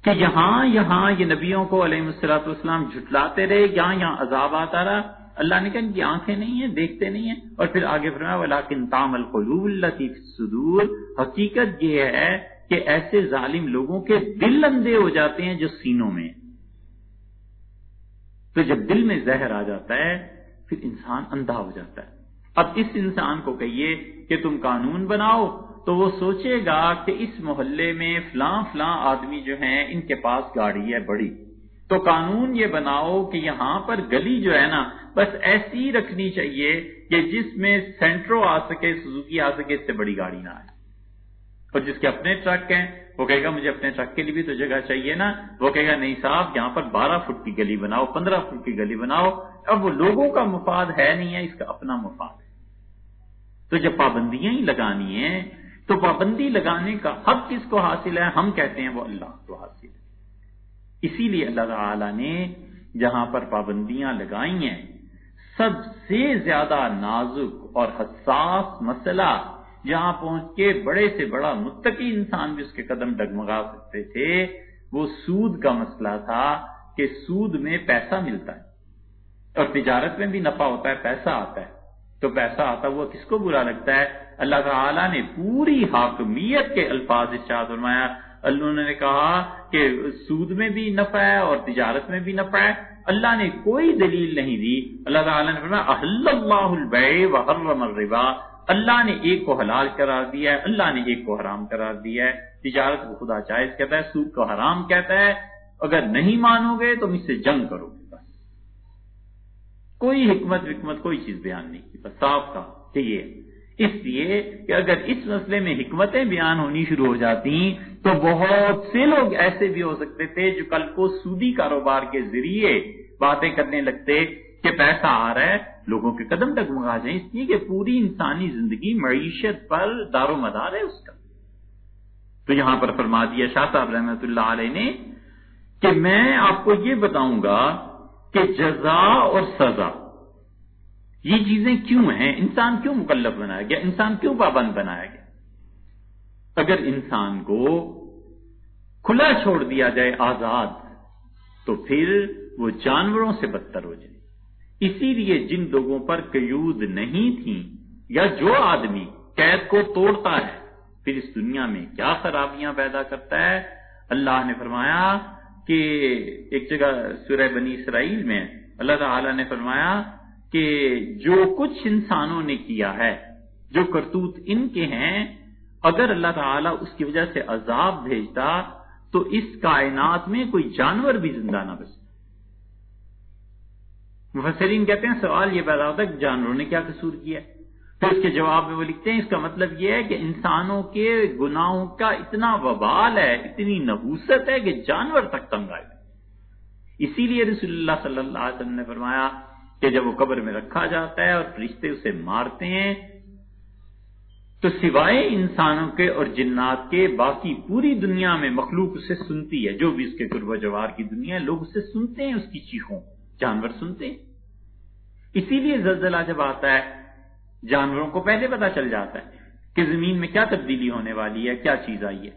کہ یہاں یہاں یہ نبیوں کو علیہ السلاۃ والسلام جھٹلاتے رہے، یہاں یہاں عذاب آتا رہا۔ اللہ نے کہا، ان کی آنکھیں نہیں ہیں، دیکھتے نہیں ہیں۔ اور پھر آگے فرمایا ولیکن تام القلوب اللہ صدور حقیقت یہ ہے کہ ایسے ظالم لوگوں کے دل اندھے ہو جاتے ہیں جو سینوں میں تو جب دل میں زہر آ جاتا ہے، پھر انسان اندھا ہو جاتا ہے۔ اب اس انسان کو کہیے کہ تم قانون بناؤ، تو وہ سوچے گا کہ اس محلے میں فلاں فلاں آدمی جو ہیں، ان کے پاس گاڑی ہے بڑی۔ تو قانون یہ بناؤ کہ یہاں پر گلی جو ہے نا، بس ایسی رکھنی چاہیے کہ جس میں سینٹرو آ سکے، سزوکی آ سکے، اس سے بڑی گاڑی نہ آئے۔ اور جس کے اپنے ٹرک ہیں، وہ کہے گا مجھے اپنے ٹرک کے لیے بھی تو جگہ چاہیے نا۔ وہ کہے گا نہیں صاحب، یہاں پر بارہ فٹ کی گلی بناؤ، پندرہ فٹ کی گلی بناؤ۔ اب وہ لوگوں کا مفاد ہے نہیں ہے، اس کا اپنا مفاد ہے۔ تو جب پابندیاں ہی لگانی ہیں، تو پابندی لگانے کا حق کس کو حاصل ہے؟ ہم کہتے ہیں وہ اللہ کو حاصل ہے۔ اسی لیے اللہ تعالی نے جہاں پر پابندیاں لگائی ہیں، سب سے زیادہ نازک اور حساس مسئلہ جہاں پہنچ کے بڑے سے بڑا متقی انسان بھی اس کے قدم ڈگمگا سکتے تھے، وہ سود کا مسئلہ تھا کہ سود میں پیسہ ملتا ہے۔ اور تجارت میں بھی نفع ہوتا ہے، پیسہ آتا ہے۔ تو پیسہ آتا ہوا کس کو برا لگتا ہے؟ اللہ تعالیٰ نے پوری حاکمیت کے الفاظ فرمایا۔ اللہ نے کہا کہ سود میں بھی نفع ہے اور تجارت میں بھی نفع ہے۔ اللہ نے کوئی دلیل نہیں دی۔ اللہ تعالیٰ نے فرمایا اللہ وحرم الربا اللہ نے ایک کو حلال قرار دیا ہے، اللہ نے ایک کو حرام قرار دیا ہے۔ تجارت کو خدا جائز کہتا ہے، سود کو حرام کہتا ہے۔ اگر نہیں مانو گے تو مجھ سے جنگ کرو گے بس۔ کوئی حکمت وکمت، کوئی چیز بیان نہیں کی۔ بس صاف کا کہ یہ۔ اس لیے کہ اگر اس مسئلے میں حکمتیں بیان ہونی شروع ہو جاتی، تو بہت سے لوگ ایسے بھی ہو سکتے تھے جو کل کو سودی کاروبار کے ذریعے باتیں کرنے لگتے۔ کہ پیسہ آ رہا ہے، لوگوں کے قدم تک منگا جائیں۔ اس لیے کہ پوری انسانی زندگی معیشت پر دار و مدار ہے اس کا۔ تو یہاں پر فرما دیا شاہ صاحب رحمت اللہ علیہ نے کہ میں آپ کو یہ بتاؤں گا کہ جزا اور سزا، یہ چیزیں کیوں ہیں؟ انسان کیوں مکلف بنایا گیا؟ انسان کیوں پابند بنایا گیا؟ اگر انسان کو کھلا چھوڑ دیا جائے آزاد، تو پھر وہ جانوروں سے بدتر ہو جائے۔ اسی لیے جن لوگوں پر قیود نہیں تھی یا جو آدمی قید کو توڑتا ہے، پھر اس دنیا میں کیا خرابیاں پیدا کرتا ہے؟ اللہ نے فرمایا کہ ایک جگہ سورہ بنی اسرائیل میں اللہ تعالی نے فرمایا کہ جو کچھ انسانوں نے کیا ہے، جو کرتوت ان کے ہیں، اگر اللہ تعالیٰ اس کی وجہ سے عذاب بھیجتا تو اس کائنات میں کوئی جانور بھی زندہ نہ بچتا مفسرین کہتے ہیں سوال یہ پیدا ہوتا ہے کہ جانوروں نے کیا قصور کیا تو اس کے جواب میں وہ لکھتے ہیں، اس کا مطلب یہ ہے کہ انسانوں کے گناہوں کا اتنا وبال ہے، اتنی نبوست ہے کہ جانور تک تنگ آئے اسی لیے رسول اللہ صلی اللہ علیہ وسلم نے فرمایا کہ جب وہ قبر میں رکھا جاتا ہے اور فرشتے اسے مارتے ہیں، تو سوائے انسانوں کے اور جنات کے، باقی پوری دنیا میں مخلوق اسے سنتی ہے۔ جو بھی اس کے قرب و جوار کی دنیا ہے، لوگ اسے سنتے ہیں، اس کی چیخوں۔ جانور سنتے اسی لیے زلزلہ جب آتا ہے، جانوروں کو پہلے پتا چل جاتا ہے کہ زمین میں کیا تبدیلی ہونے والی ہے، کیا چیز آئی ہے۔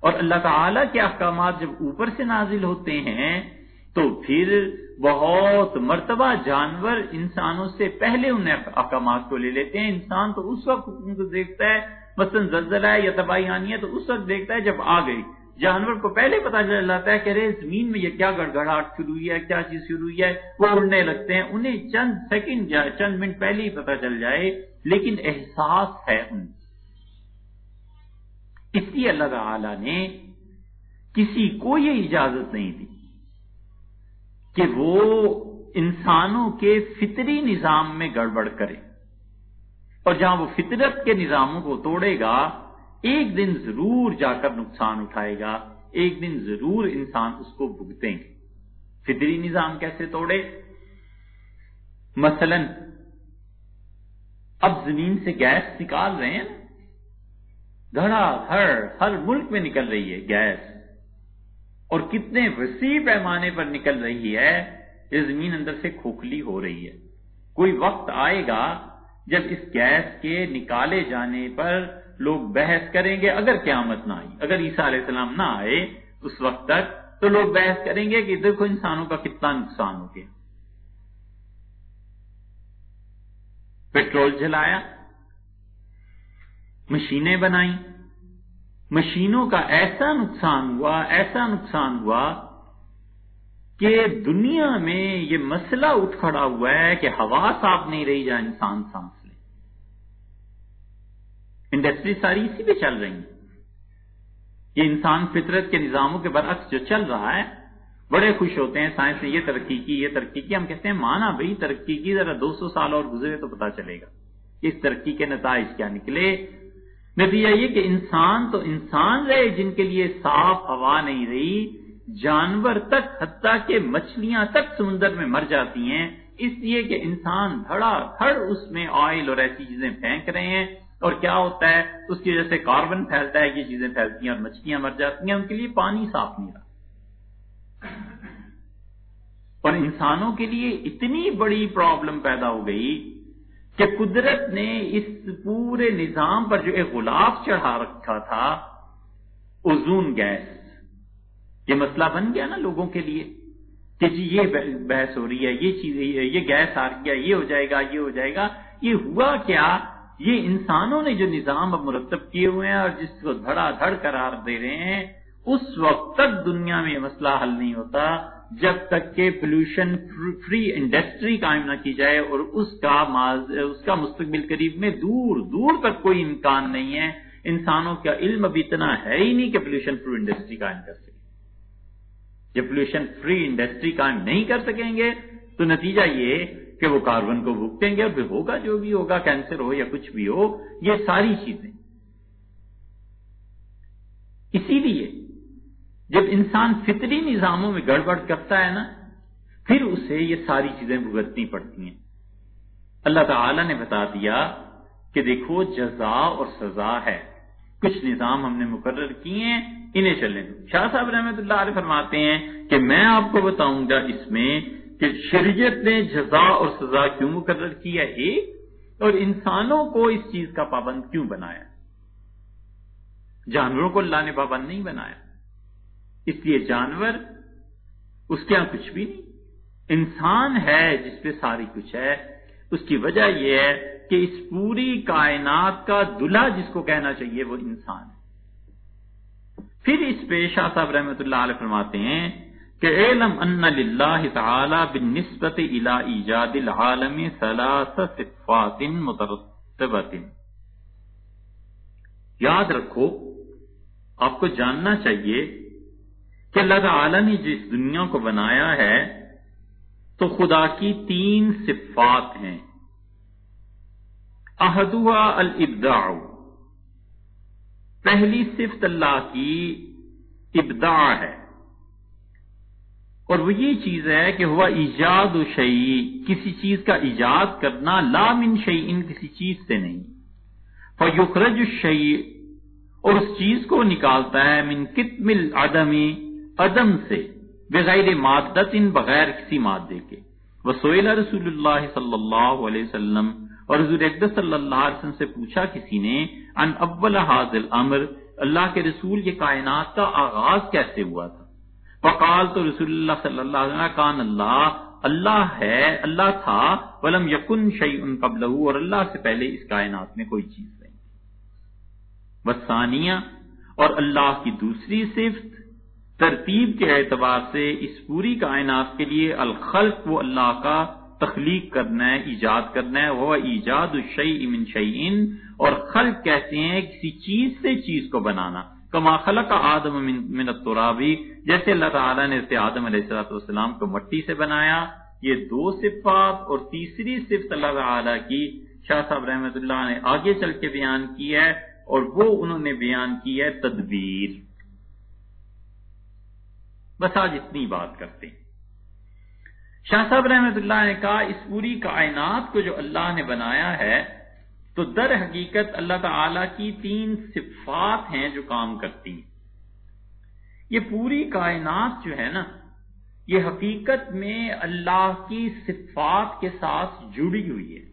اور اللہ تعالی کے احکامات جب اوپر سے نازل ہوتے ہیں، تو پھر بہت مرتبہ جانور انسانوں سے پہلے ان احکامات کو لے لیتے ہیں۔ انسان تو اس وقت ان کو دیکھتا ہے، مثلاً زلزلہ ہے یا تباہی آنی ہے، تو اس وقت دیکھتا ہے جب آ گئی۔ جانور کو پہلے پتا چل جاتا ہے کہ ارے، زمین میں یہ کیا گڑگڑاہٹ شروع ہوئی ہے، کیا چیز شروع ہوئی ہے؟ وہ اڑنے لگتے ہیں۔ انہیں چند سیکنڈ چند منٹ پہلے ہی پتا چل جائے، لیکن احساس ہے ان اس لیے اللہ تعالی نے کسی کو یہ اجازت نہیں دی کہ وہ انسانوں کے فطری نظام میں گڑبڑ کرے۔ اور جہاں وہ فطرت کے نظاموں کو توڑے گا ایک دن ضرور جا کر نقصان اٹھائے گا، ایک دن ضرور انسان اس کو بھگتیں گے۔ فطری نظام کیسے توڑے؟ مثلا، اب زمین سے گیس نکال رہے ہیں دھڑا دھڑ ہر ملک میں نکل رہی ہے گیس۔ اور کتنے وسیع پیمانے پر نکل رہی ہے، یہ زمین اندر سے کھوکھلی ہو رہی ہے۔ کوئی وقت آئے گا جب اس گیس کے نکالے جانے پر لوگ بحث کریں گے اگر قیامت نہ آئی، اگر عیسیٰ علیہ السلام نہ آئے اس وقت تک، تو لوگ بحث کریں گے کہ دیکھو انسانوں کا کتنا نقصان ہو گیا۔ پیٹرول جلایا، مشینیں بنائی مشینوں کا ایسا نقصان ہوا، ایسا نقصان ہوا کہ دنیا میں یہ مسئلہ اٹھ کھڑا ہوا ہے کہ ہوا صاف نہیں رہی جا انسان سانس انڈسٹری ساری اسی پہ چل رہی ہیں۔ یہ انسان فطرت کے نظاموں کے برعکس جو چل رہا ہے، بڑے خوش ہوتے ہیں، سائنس نے یہ ترقی کی، یہ ترقی کی۔ ہم کہتے ہیں، مانا بھائی، ترقی کی ذرا دو سو سال اور گزرے تو پتا چلے گا۔ اس ترقی کے نتائج کیا نکلے؟ نتیجہ یہ کہ انسان تو انسان رہے، جن کے لیے صاف ہوا نہیں رہی، جانور تک، حتیٰ کہ مچھلیاں تک سمندر میں مر جاتی ہیں۔ اس لیے کہ انسان دھڑا، دھڑ اس میں آئل اور ایسی چیزیں پھینک رہے ہیں۔ اور کیا ہوتا ہے؟ اس کی وجہ سے کاربن پھیلتا ہے، یہ چیزیں پھیلتی ہیں اور مچھلیاں مر جاتی ہیں، ان کے لیے پانی صاف نہیں رہا اور انسانوں کے لیے اتنی بڑی پرابلم پیدا ہو گئی کہ قدرت نے اس پورے نظام پر جو ایک غلاف چڑھا رکھا تھا اوزون گیس یہ مسئلہ بن گیا نا لوگوں کے لیے کہ جی یہ بحث ہو رہی ہے، یہ چیز، یہ گیس آ رہی ہے، یہ ہو جائے گا، یہ ہو جائے گا۔ یہ ہوا کیا؟ یہ انسانوں نے جو نظام اب مرتب کیے ہوئے ہیں اور جس کو دھڑا دھڑ قرار دے رہے ہیں، اس وقت تک دنیا میں مسئلہ حل نہیں ہوتا جب تک کہ پولوشن فری انڈسٹری قائم نہ کی جائے اور اس کا اس کا مستقبل قریب میں دور دور تک کوئی امکان نہیں ہے۔ انسانوں کا علم اب اتنا ہے ہی نہیں کہ پولوشن فری انڈسٹری قائم کر سکے جب پولوشن فری انڈسٹری قائم نہیں کر سکیں گے تو نتیجہ یہ کہ وہ کاربن کو بھگتیں گے اور پھر ہوگا جو بھی ہوگا کینسر ہو یا کچھ بھی ہو، یہ ساری چیزیں۔ اسی لیے جب انسان فطری نظاموں میں گڑبڑ کرتا ہے نا، پھر اسے یہ ساری چیزیں بھگتنی پڑتی ہیں۔ اللہ تعالی نے بتا دیا کہ دیکھو، جزا اور سزا ہے۔ کچھ نظام ہم نے مقرر کیے ہیں، انہیں چلنے دو۔ شاہ صاحب رحمت اللہ علیہ فرماتے ہیں کہ میں آپ کو بتاؤں گا اس میں کہ شریعت نے جزا اور سزا کیوں مقرر کیا ایک؟ اور انسانوں کو اس چیز کا پابند کیوں بنایا؟ جانوروں کو اللہ نے پابند نہیں بنایا۔ اس لیے جانور اس کے یہاں کچھ بھی نہیں۔ انسان ہے جس پہ ساری کچھ ہے۔ اس کی وجہ یہ ہے کہ اس پوری کائنات کا دلہا جس کو کہنا چاہیے وہ انسان ہے۔ پھر اس پیشہ صاحب رحمت اللہ علیہ فرماتے ہیں کہ علم ان للہ تعالی بالنسبت الى ایجاد العالم ثلاث صفات مترتبت. یاد رکھو، آپ کو جاننا چاہیے کہ اللہ تعالی نے جس دنیا کو بنایا ہے، تو خدا کی تین صفات ہیں۔ احدوا الابداع۔ پہلی صفت اللہ کی ابداع ہے۔ اور وہ یہ چیز ہے کہ ہوا ایجاد و شعی کسی چیز کا ایجاد کرنا لا من شعی ان کسی چیز سے نہیں۔ فیخرج شعی اور اس چیز کو نکالتا ہے من کتمل عدمی عدم سے، بغیر مادت ان بغیر کسی مادے کے۔ وہ سوئل رسول اللہ صلی اللہ علیہ وسلم، اور حضور اقدس صلی اللہ علیہ وسلم سے پوچھا کسی نے، ان اول حاضل امر اللہ کے رسول، یہ کائنات کا آغاز کیسے ہوا تھا؟ فقال تو رسول اللہ صلی اللہ علیہ وسلم، کان اللہ اللہ ہے، اللہ تھا، ولم یکن شعی ان قبل اور اللہ سے پہلے اس کائنات میں کوئی چیز نہیں۔ بسانیہ اور اللہ کی دوسری صفت، ترتیب کے اعتبار سے اس پوری کائنات کے لیے الخلق، وہ اللہ کا تخلیق کرنا ہے، ایجاد کرنا ہے وہ ایجاد الشیء من شیئن، اور خلق کہتے ہیں کسی چیز سے چیز کو بنانا۔ کما خلق آدم من الترابی جیسے اللہ تعالیٰ نے اسے آدم علیہ والسلام کو مٹی سے بنایا، یہ دو صفات اور تیسری صفت اللہ تعالیٰ کی شاہ صاحب رحمت اللہ نے آگے چل کے بیان کی ہے اور وہ انہوں نے بیان کی ہے تدبیر۔ بس آج اتنی بات کرتے ہیں۔ شاہ صاحب رحمت اللہ نے کہا، اس پوری کائنات کو جو اللہ نے بنایا ہے تو در حقیقت اللہ تعالی کی تین صفات ہیں جو کام کرتی ہیں۔ یہ پوری کائنات جو ہے نا، یہ حقیقت میں اللہ کی صفات کے ساتھ جڑی ہوئی ہے۔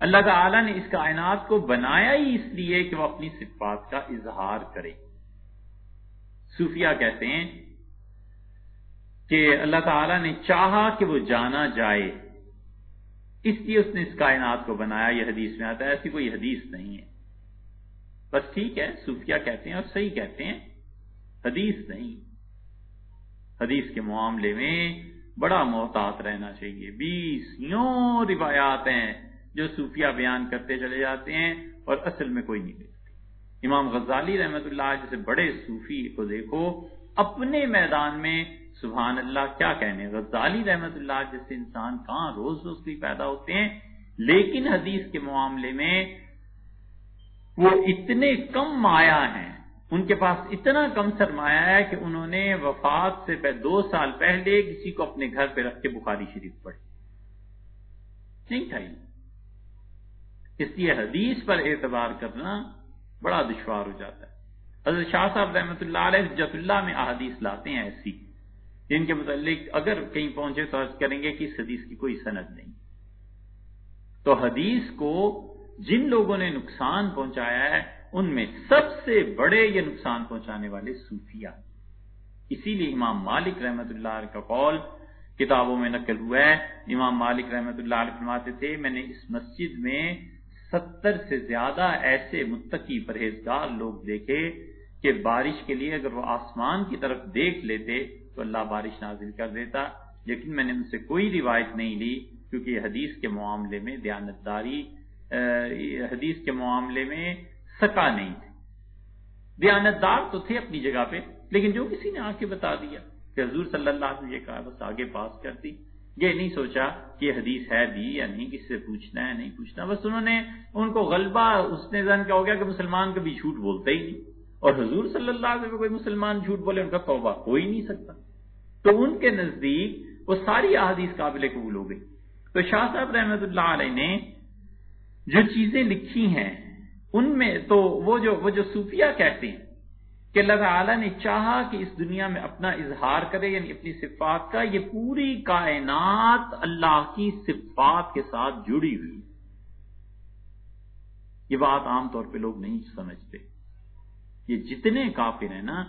اللہ تعالی نے اس کائنات کو بنایا ہی اس لیے کہ وہ اپنی صفات کا اظہار کرے۔ صوفیہ کہتے ہیں کہ اللہ تعالی نے چاہا کہ وہ جانا جائے۔ اس لیے اس نے اس کائنات کو بنایا، یہ حدیث میں آتا ہے، ایسی کوئی حدیث نہیں ہے۔ بس ٹھیک ہے صوفیہ کہتے ہیں اور صحیح کہتے ہیں، حدیث نہیں۔ حدیث کے معاملے میں بڑا محتاط رہنا چاہیے۔ بیس یوں روایات ہیں جو صوفیہ بیان کرتے چلے جاتے ہیں اور اصل میں کوئی نہیں دیکھتے۔ امام غزالی رحمت اللہ جیسے بڑے صوفی کو دیکھو اپنے میدان میں، سبحان اللہ، کیا کہنے؟ غزالی رحمت اللہ جیسے انسان کہاں روز روز بھی پیدا ہوتے ہیں۔ لیکن حدیث کے معاملے میں وہ اتنے کم مایا ہیں، ان کے پاس اتنا کم سرمایہ ہے کہ انہوں نے وفات سے دو سال پہلے کسی کو اپنے گھر پہ رکھ کے بخاری شریف پڑھی۔ نہیں تھا اس لیے حدیث پر اعتبار کرنا بڑا دشوار ہو جاتا ہے۔ حضرت شاہ صاحب رحمۃ اللہ علیہ جت اللہ میں احادیث لاتے ہیں ایسی، جن کے متعلق اگر کہیں پہنچے تو عرض کریں گے کہ اس حدیث کی کوئی سند نہیں۔ تو حدیث کو جن لوگوں نے نقصان پہنچایا ہے، ان میں سب سے بڑے یہ نقصان پہنچانے والے صوفیہ۔ اسی لیے امام مالک رحمت اللہ علیہ کا قول کتابوں میں نقل ہوا ہے۔ امام مالک رحمت اللہ علیہ فرماتے تھے، میں نے اس مسجد میں ستر سے زیادہ ایسے متقی پرہیزگار لوگ دیکھے کہ بارش کے لیے اگر وہ آسمان کی طرف دیکھ لیتے تو اللہ بارش نازل کر دیتا۔ لیکن میں نے ان سے کوئی روایت نہیں لی، کیونکہ حدیث کے معاملے میں دیانتداری حدیث کے معاملے میں سکا نہیں تھے۔ دیانتدار تو تھے اپنی جگہ پہ، لیکن جو کسی نے آ کے بتا دیا کہ حضور صلی اللہ علیہ وسلم یہ کہا، بس آگے پاس کر دی یہ نہیں سوچا کہ حدیث ہے بھی یا نہیں، کس سے پوچھنا ہے، نہیں پوچھنا۔ بس انہوں نے، ان کو غلبہ، اس نے زن کیا ہو گیا کہ مسلمان کبھی جھوٹ بولتے ہی نہیں۔ اور حضور صلی اللہ علیہ وسلم کوئی مسلمان جھوٹ بولے، ان کا توبہ ہو ہی نہیں سکتا۔ تو ان کے نزدیک وہ ساری احادیث قابل قبول ہو گئی۔ تو شاہ صاحب رحمت اللہ علیہ نے جو چیزیں لکھی ہیں، ان میں تو وہ جو وہ جو صوفیہ کہتے ہیں کہ اللہ تعالیٰ نے چاہا کہ اس دنیا میں اپنا اظہار کرے یعنی اپنی صفات کا، یہ پوری کائنات اللہ کی صفات کے ساتھ جڑی ہوئی۔ یہ بات عام طور پہ لوگ نہیں سمجھتے۔ یہ جتنے کافر ہیں نا،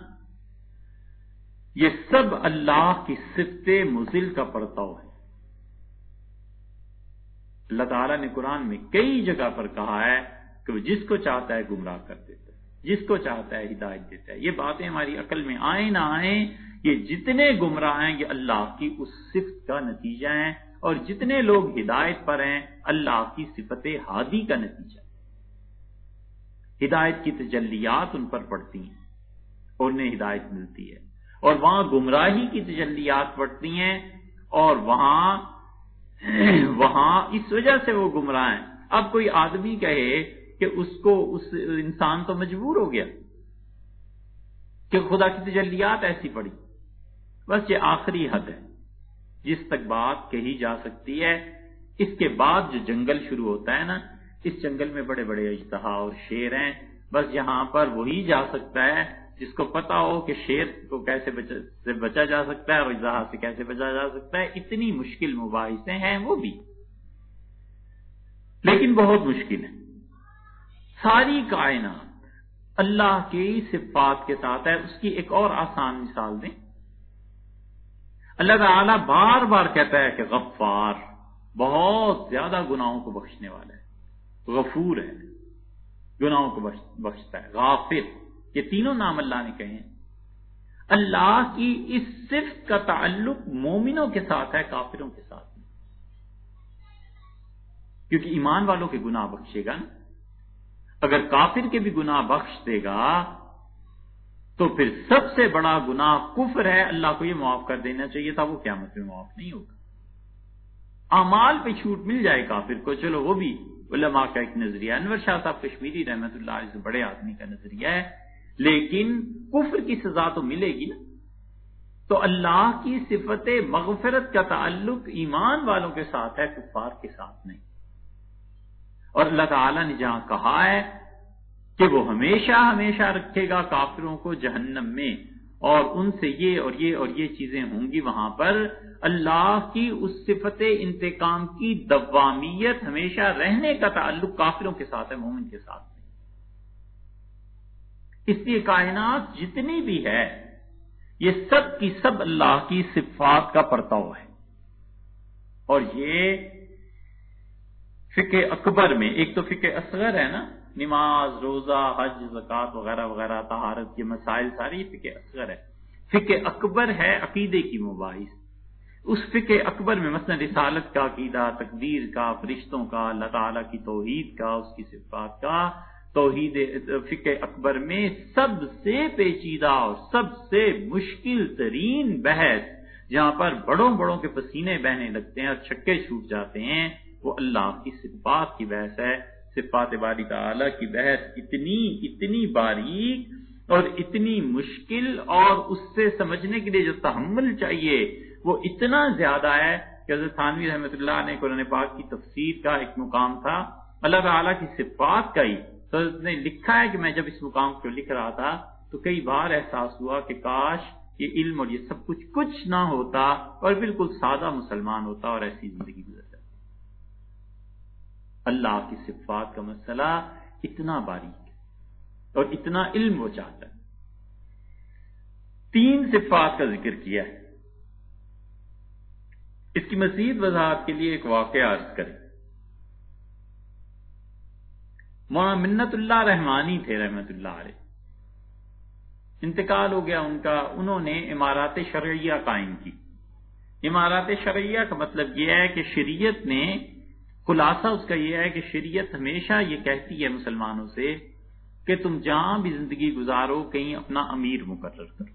یہ سب اللہ کی صفت مزل کا پرتاؤ ہے۔ اللہ تعالیٰ نے قرآن میں کئی جگہ پر کہا ہے کہ وہ جس کو چاہتا ہے گمراہ کر دیتا ہے، جس کو چاہتا ہے ہدایت دیتا ہے۔ یہ باتیں ہماری عقل میں آئیں نہ آئیں، یہ جتنے گمراہ ہیں، یہ اللہ کی اس صفت کا نتیجہ ہیں اور جتنے لوگ ہدایت پر ہیں، اللہ کی صفت ہادی کا نتیجہ ہدایت کی تجلیات ان پر پڑتی ہیں، اور انہیں ہدایت ملتی ہے۔ اور وہاں گمراہی کی تجلیات پڑتی ہیں، اور وہاں وہاں اس وجہ سے وہ گمراہ ہیں۔ اب کوئی آدمی کہے کہ اس کو، اس انسان تو مجبور ہو گیا کہ خدا کی تجلیات ایسی پڑی۔ بس یہ آخری حد ہے، جس تک بات کہی جا سکتی ہے۔ اس کے بعد جو جنگل شروع ہوتا ہے نا اس جنگل میں بڑے بڑے اجتہا اور شیر ہیں۔ بس یہاں پر وہی جا سکتا ہے جس کو پتا ہو کہ شیر کو کیسے سے بچا جا سکتا ہے اور اجتہا سے کیسے بچا جا سکتا ہے۔ اتنی مشکل مباحثے ہیں وہ بھی۔ لیکن بہت مشکل ہے ساری کائنات اللہ کی صفات کے ساتھ ہے۔ اس کی ایک اور آسان مثال دیں۔ اللہ تعالی بار بار کہتا ہے کہ غفار بہت زیادہ گناہوں کو بخشنے والا ہے۔ غفور ہے، گناہوں کو بخشتا ہے غافر یہ تینوں نام اللہ نے کہے اللہ کی اس صفت کا تعلق مومنوں کے ساتھ ہے، کافروں کے ساتھ کیونکہ ایمان والوں کے گناہ بخشے گا نا۔ اگر کافر کے بھی گناہ بخش دے گا، تو پھر سب سے بڑا گناہ کفر ہے، اللہ کو یہ معاف کر دینا چاہیے تھا، وہ قیامت میں معاف نہیں ہوگا۔ امال پہ چھوٹ مل جائے کافر کو، چلو وہ بھی علماء کا ایک نظریہ انور شاہ صاحب کشمیری رحمت اللہ علیہ سے بڑے آدمی کا نظریہ ہے۔ لیکن کفر کی سزا تو ملے گی نا۔ تو اللہ کی صفت مغفرت کا تعلق ایمان والوں کے ساتھ ہے، کفار کے ساتھ نہیں۔ اور اللہ تعالیٰ نے جہاں کہا ہے کہ وہ ہمیشہ ہمیشہ رکھے گا کافروں کو جہنم میں، اور ان سے یہ اور یہ اور یہ چیزیں ہوں گی وہاں پر۔ اللہ کی اس صفت انتقام کی دوامیت ہمیشہ رہنے کا تعلق کافروں کے ساتھ ہے، مومن کے ساتھ نہیں۔ اس لیے کائنات جتنی بھی ہے، یہ سب کی سب اللہ کی صفات کا پرتاؤ ہے۔ اور یہ فقہ اکبر میں، ایک تو فقہ اصغر ہے نا، نماز، روزہ، حج زکات وغیرہ وغیرہ، طہارت کے مسائل، ساری فقہ اصغر ہے۔ فقہ اکبر ہے عقیدے کی مباحث۔ اس فقہ اکبر میں مثلا رسالت کا عقیدہ، تقدیر کا، فرشتوں کا، اللہ تعالیٰ کی توحید کا، اس کی صفات کا، توحید فقہ اکبر میں سب سے پیچیدہ اور سب سے مشکل ترین بحث جہاں پر بڑوں بڑوں کے پسینے بہنے لگتے ہیں اور چھکے چھوٹ جاتے ہیں، وہ اللہ کی صفات کی بحث ہے۔ صفات باری تعالیٰ کی بحث اتنی اتنی باریک اور اتنی مشکل اور اس سے سمجھنے کے لیے جو تحمل چاہیے وہ اتنا زیادہ ہے کہ حضرت تھانوی رحمۃ اللہ نے قرآن پاک کی تفسیر کا ایک مقام تھا۔ اللہ تعالیٰ کی صفات کا ہی۔ تو نے لکھا ہے کہ میں جب اس مقام کو لکھ رہا تھا تو کئی بار احساس ہوا کہ کاش یہ علم اور یہ سب کچھ کچھ نہ ہوتا اور بالکل سادہ مسلمان ہوتا اور ایسی زندگی گزرتا اللہ کی صفات کا مسئلہ اتنا باریک اور اتنا علم وہ چاہتا ہے۔ تین صفات کا ذکر کیا ہے۔ اس کی مزید وضاحت کے لیے ایک واقعہ عرض کریں۔ مولانا منت اللہ رحمانی تھے رحمت اللہ علیہ۔ انتقال ہو گیا ان کا، انہوں نے امارات شرعیہ قائم کی۔ امارات شرعیہ کا مطلب یہ ہے کہ شریعت نے، خلاصہ اس کا یہ ہے کہ شریعت ہمیشہ یہ کہتی ہے مسلمانوں سے کہ تم جہاں بھی زندگی گزارو، کہیں اپنا امیر مقرر کرو۔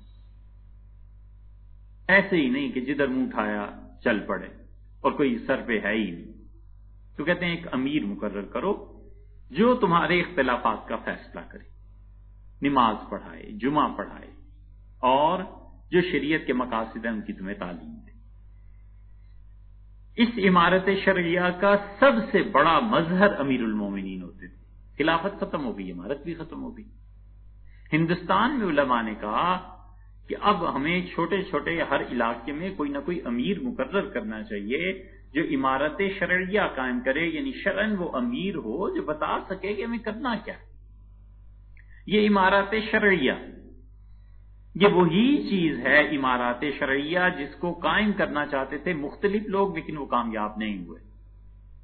ایسے ہی نہیں کہ جدھر منہ اٹھایا چل پڑے اور کوئی سر پہ ہے ہی نہیں۔ تو کہتے ہیں ایک امیر مقرر کرو جو تمہارے اختلافات کا فیصلہ کرے۔ نماز پڑھائے، جمعہ پڑھائے اور جو شریعت کے مقاصد ہیں ان کی تمہیں تعلیم دے۔ اس عمارت شرعیہ کا سب سے بڑا مظہر امیر المومنین ہوتے تھے۔ خلافت ختم ہو گئی، عمارت بھی ختم ہو گئی۔ ہندوستان میں علماء نے کہا کہ اب ہمیں چھوٹے چھوٹے ہر علاقے میں کوئی نہ کوئی امیر مقرر کرنا چاہیے جو عمارت شرعیہ قائم کرے یعنی شرن وہ امیر ہو جو بتا سکے کہ ہمیں کرنا کیا۔ یہ عمارت شرعیہ۔ یہ وہی چیز ہے عمارات شرعیہ جس کو قائم کرنا چاہتے تھے مختلف لوگ، لیکن وہ کامیاب نہیں ہوئے۔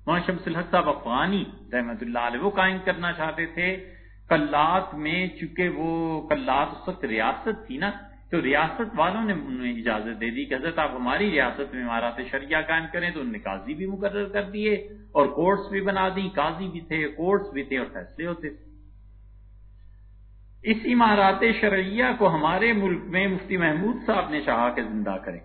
مولانا شمس الحق صاحب افغانی رحمت اللہ علیہ وہ قائم کرنا چاہتے تھے۔ کلات میں چونکہ وہ کلات اس وقت ریاست تھی نا تو ریاست والوں نے انہیں اجازت دے دی کہ حضرت آپ ہماری ریاست میں عمارات شریعہ قائم کریں تو انہوں نے قاضی بھی مقرر کر دیے اور کورٹس بھی بنا دی، قاضی بھی تھے کورٹس بھی تھے اور فیصلے ہوتے۔ تھے اس عمارات شرعیہ کو ہمارے ملک میں مفتی محمود صاحب نے چاہا کہ زندہ کریں۔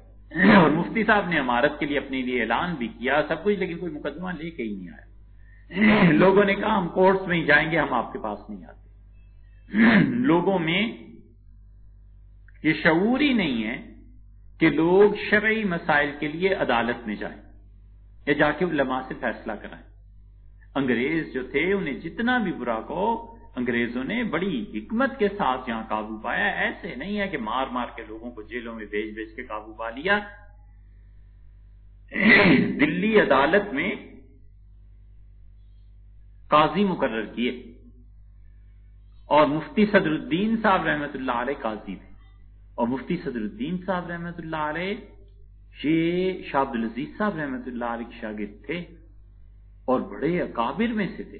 اور مفتی صاحب نے عمارت کے لیے اپنے لیے اعلان بھی کیا، سب کچھ، لیکن کوئی مقدمہ لے کے ہی نہیں آیا۔ لوگوں نے کہا ہم کورٹس میں ہی جائیں گے، ہم آپ کے پاس نہیں آتے۔ لوگوں میں یہ شعور ہی نہیں ہے کہ لوگ شرعی مسائل کے لیے عدالت میں جائیں یا جا کے علماء سے فیصلہ کرائیں۔ انگریز جو تھے، انہیں جتنا بھی برا کو انگریزوں نے بڑی حکمت کے ساتھ یہاں قابو پایا۔ ایسے نہیں ہے کہ مار مار کے لوگوں کو جیلوں میں بیچ بیچ کے قابو پا لیا۔ دلی عدالت میں قاضی مقرر کیے اور مفتی صدر الدین صاحب رحمت اللہ علیہ قاضی تھے۔ اور مفتی صدر الدین صاحب رحمۃ اللہ علیہ، یہ شاہ عبد العزیز صاحب رحمۃ اللہ علیہ کے شاگرد تھے اور بڑے اکابر میں سے تھے۔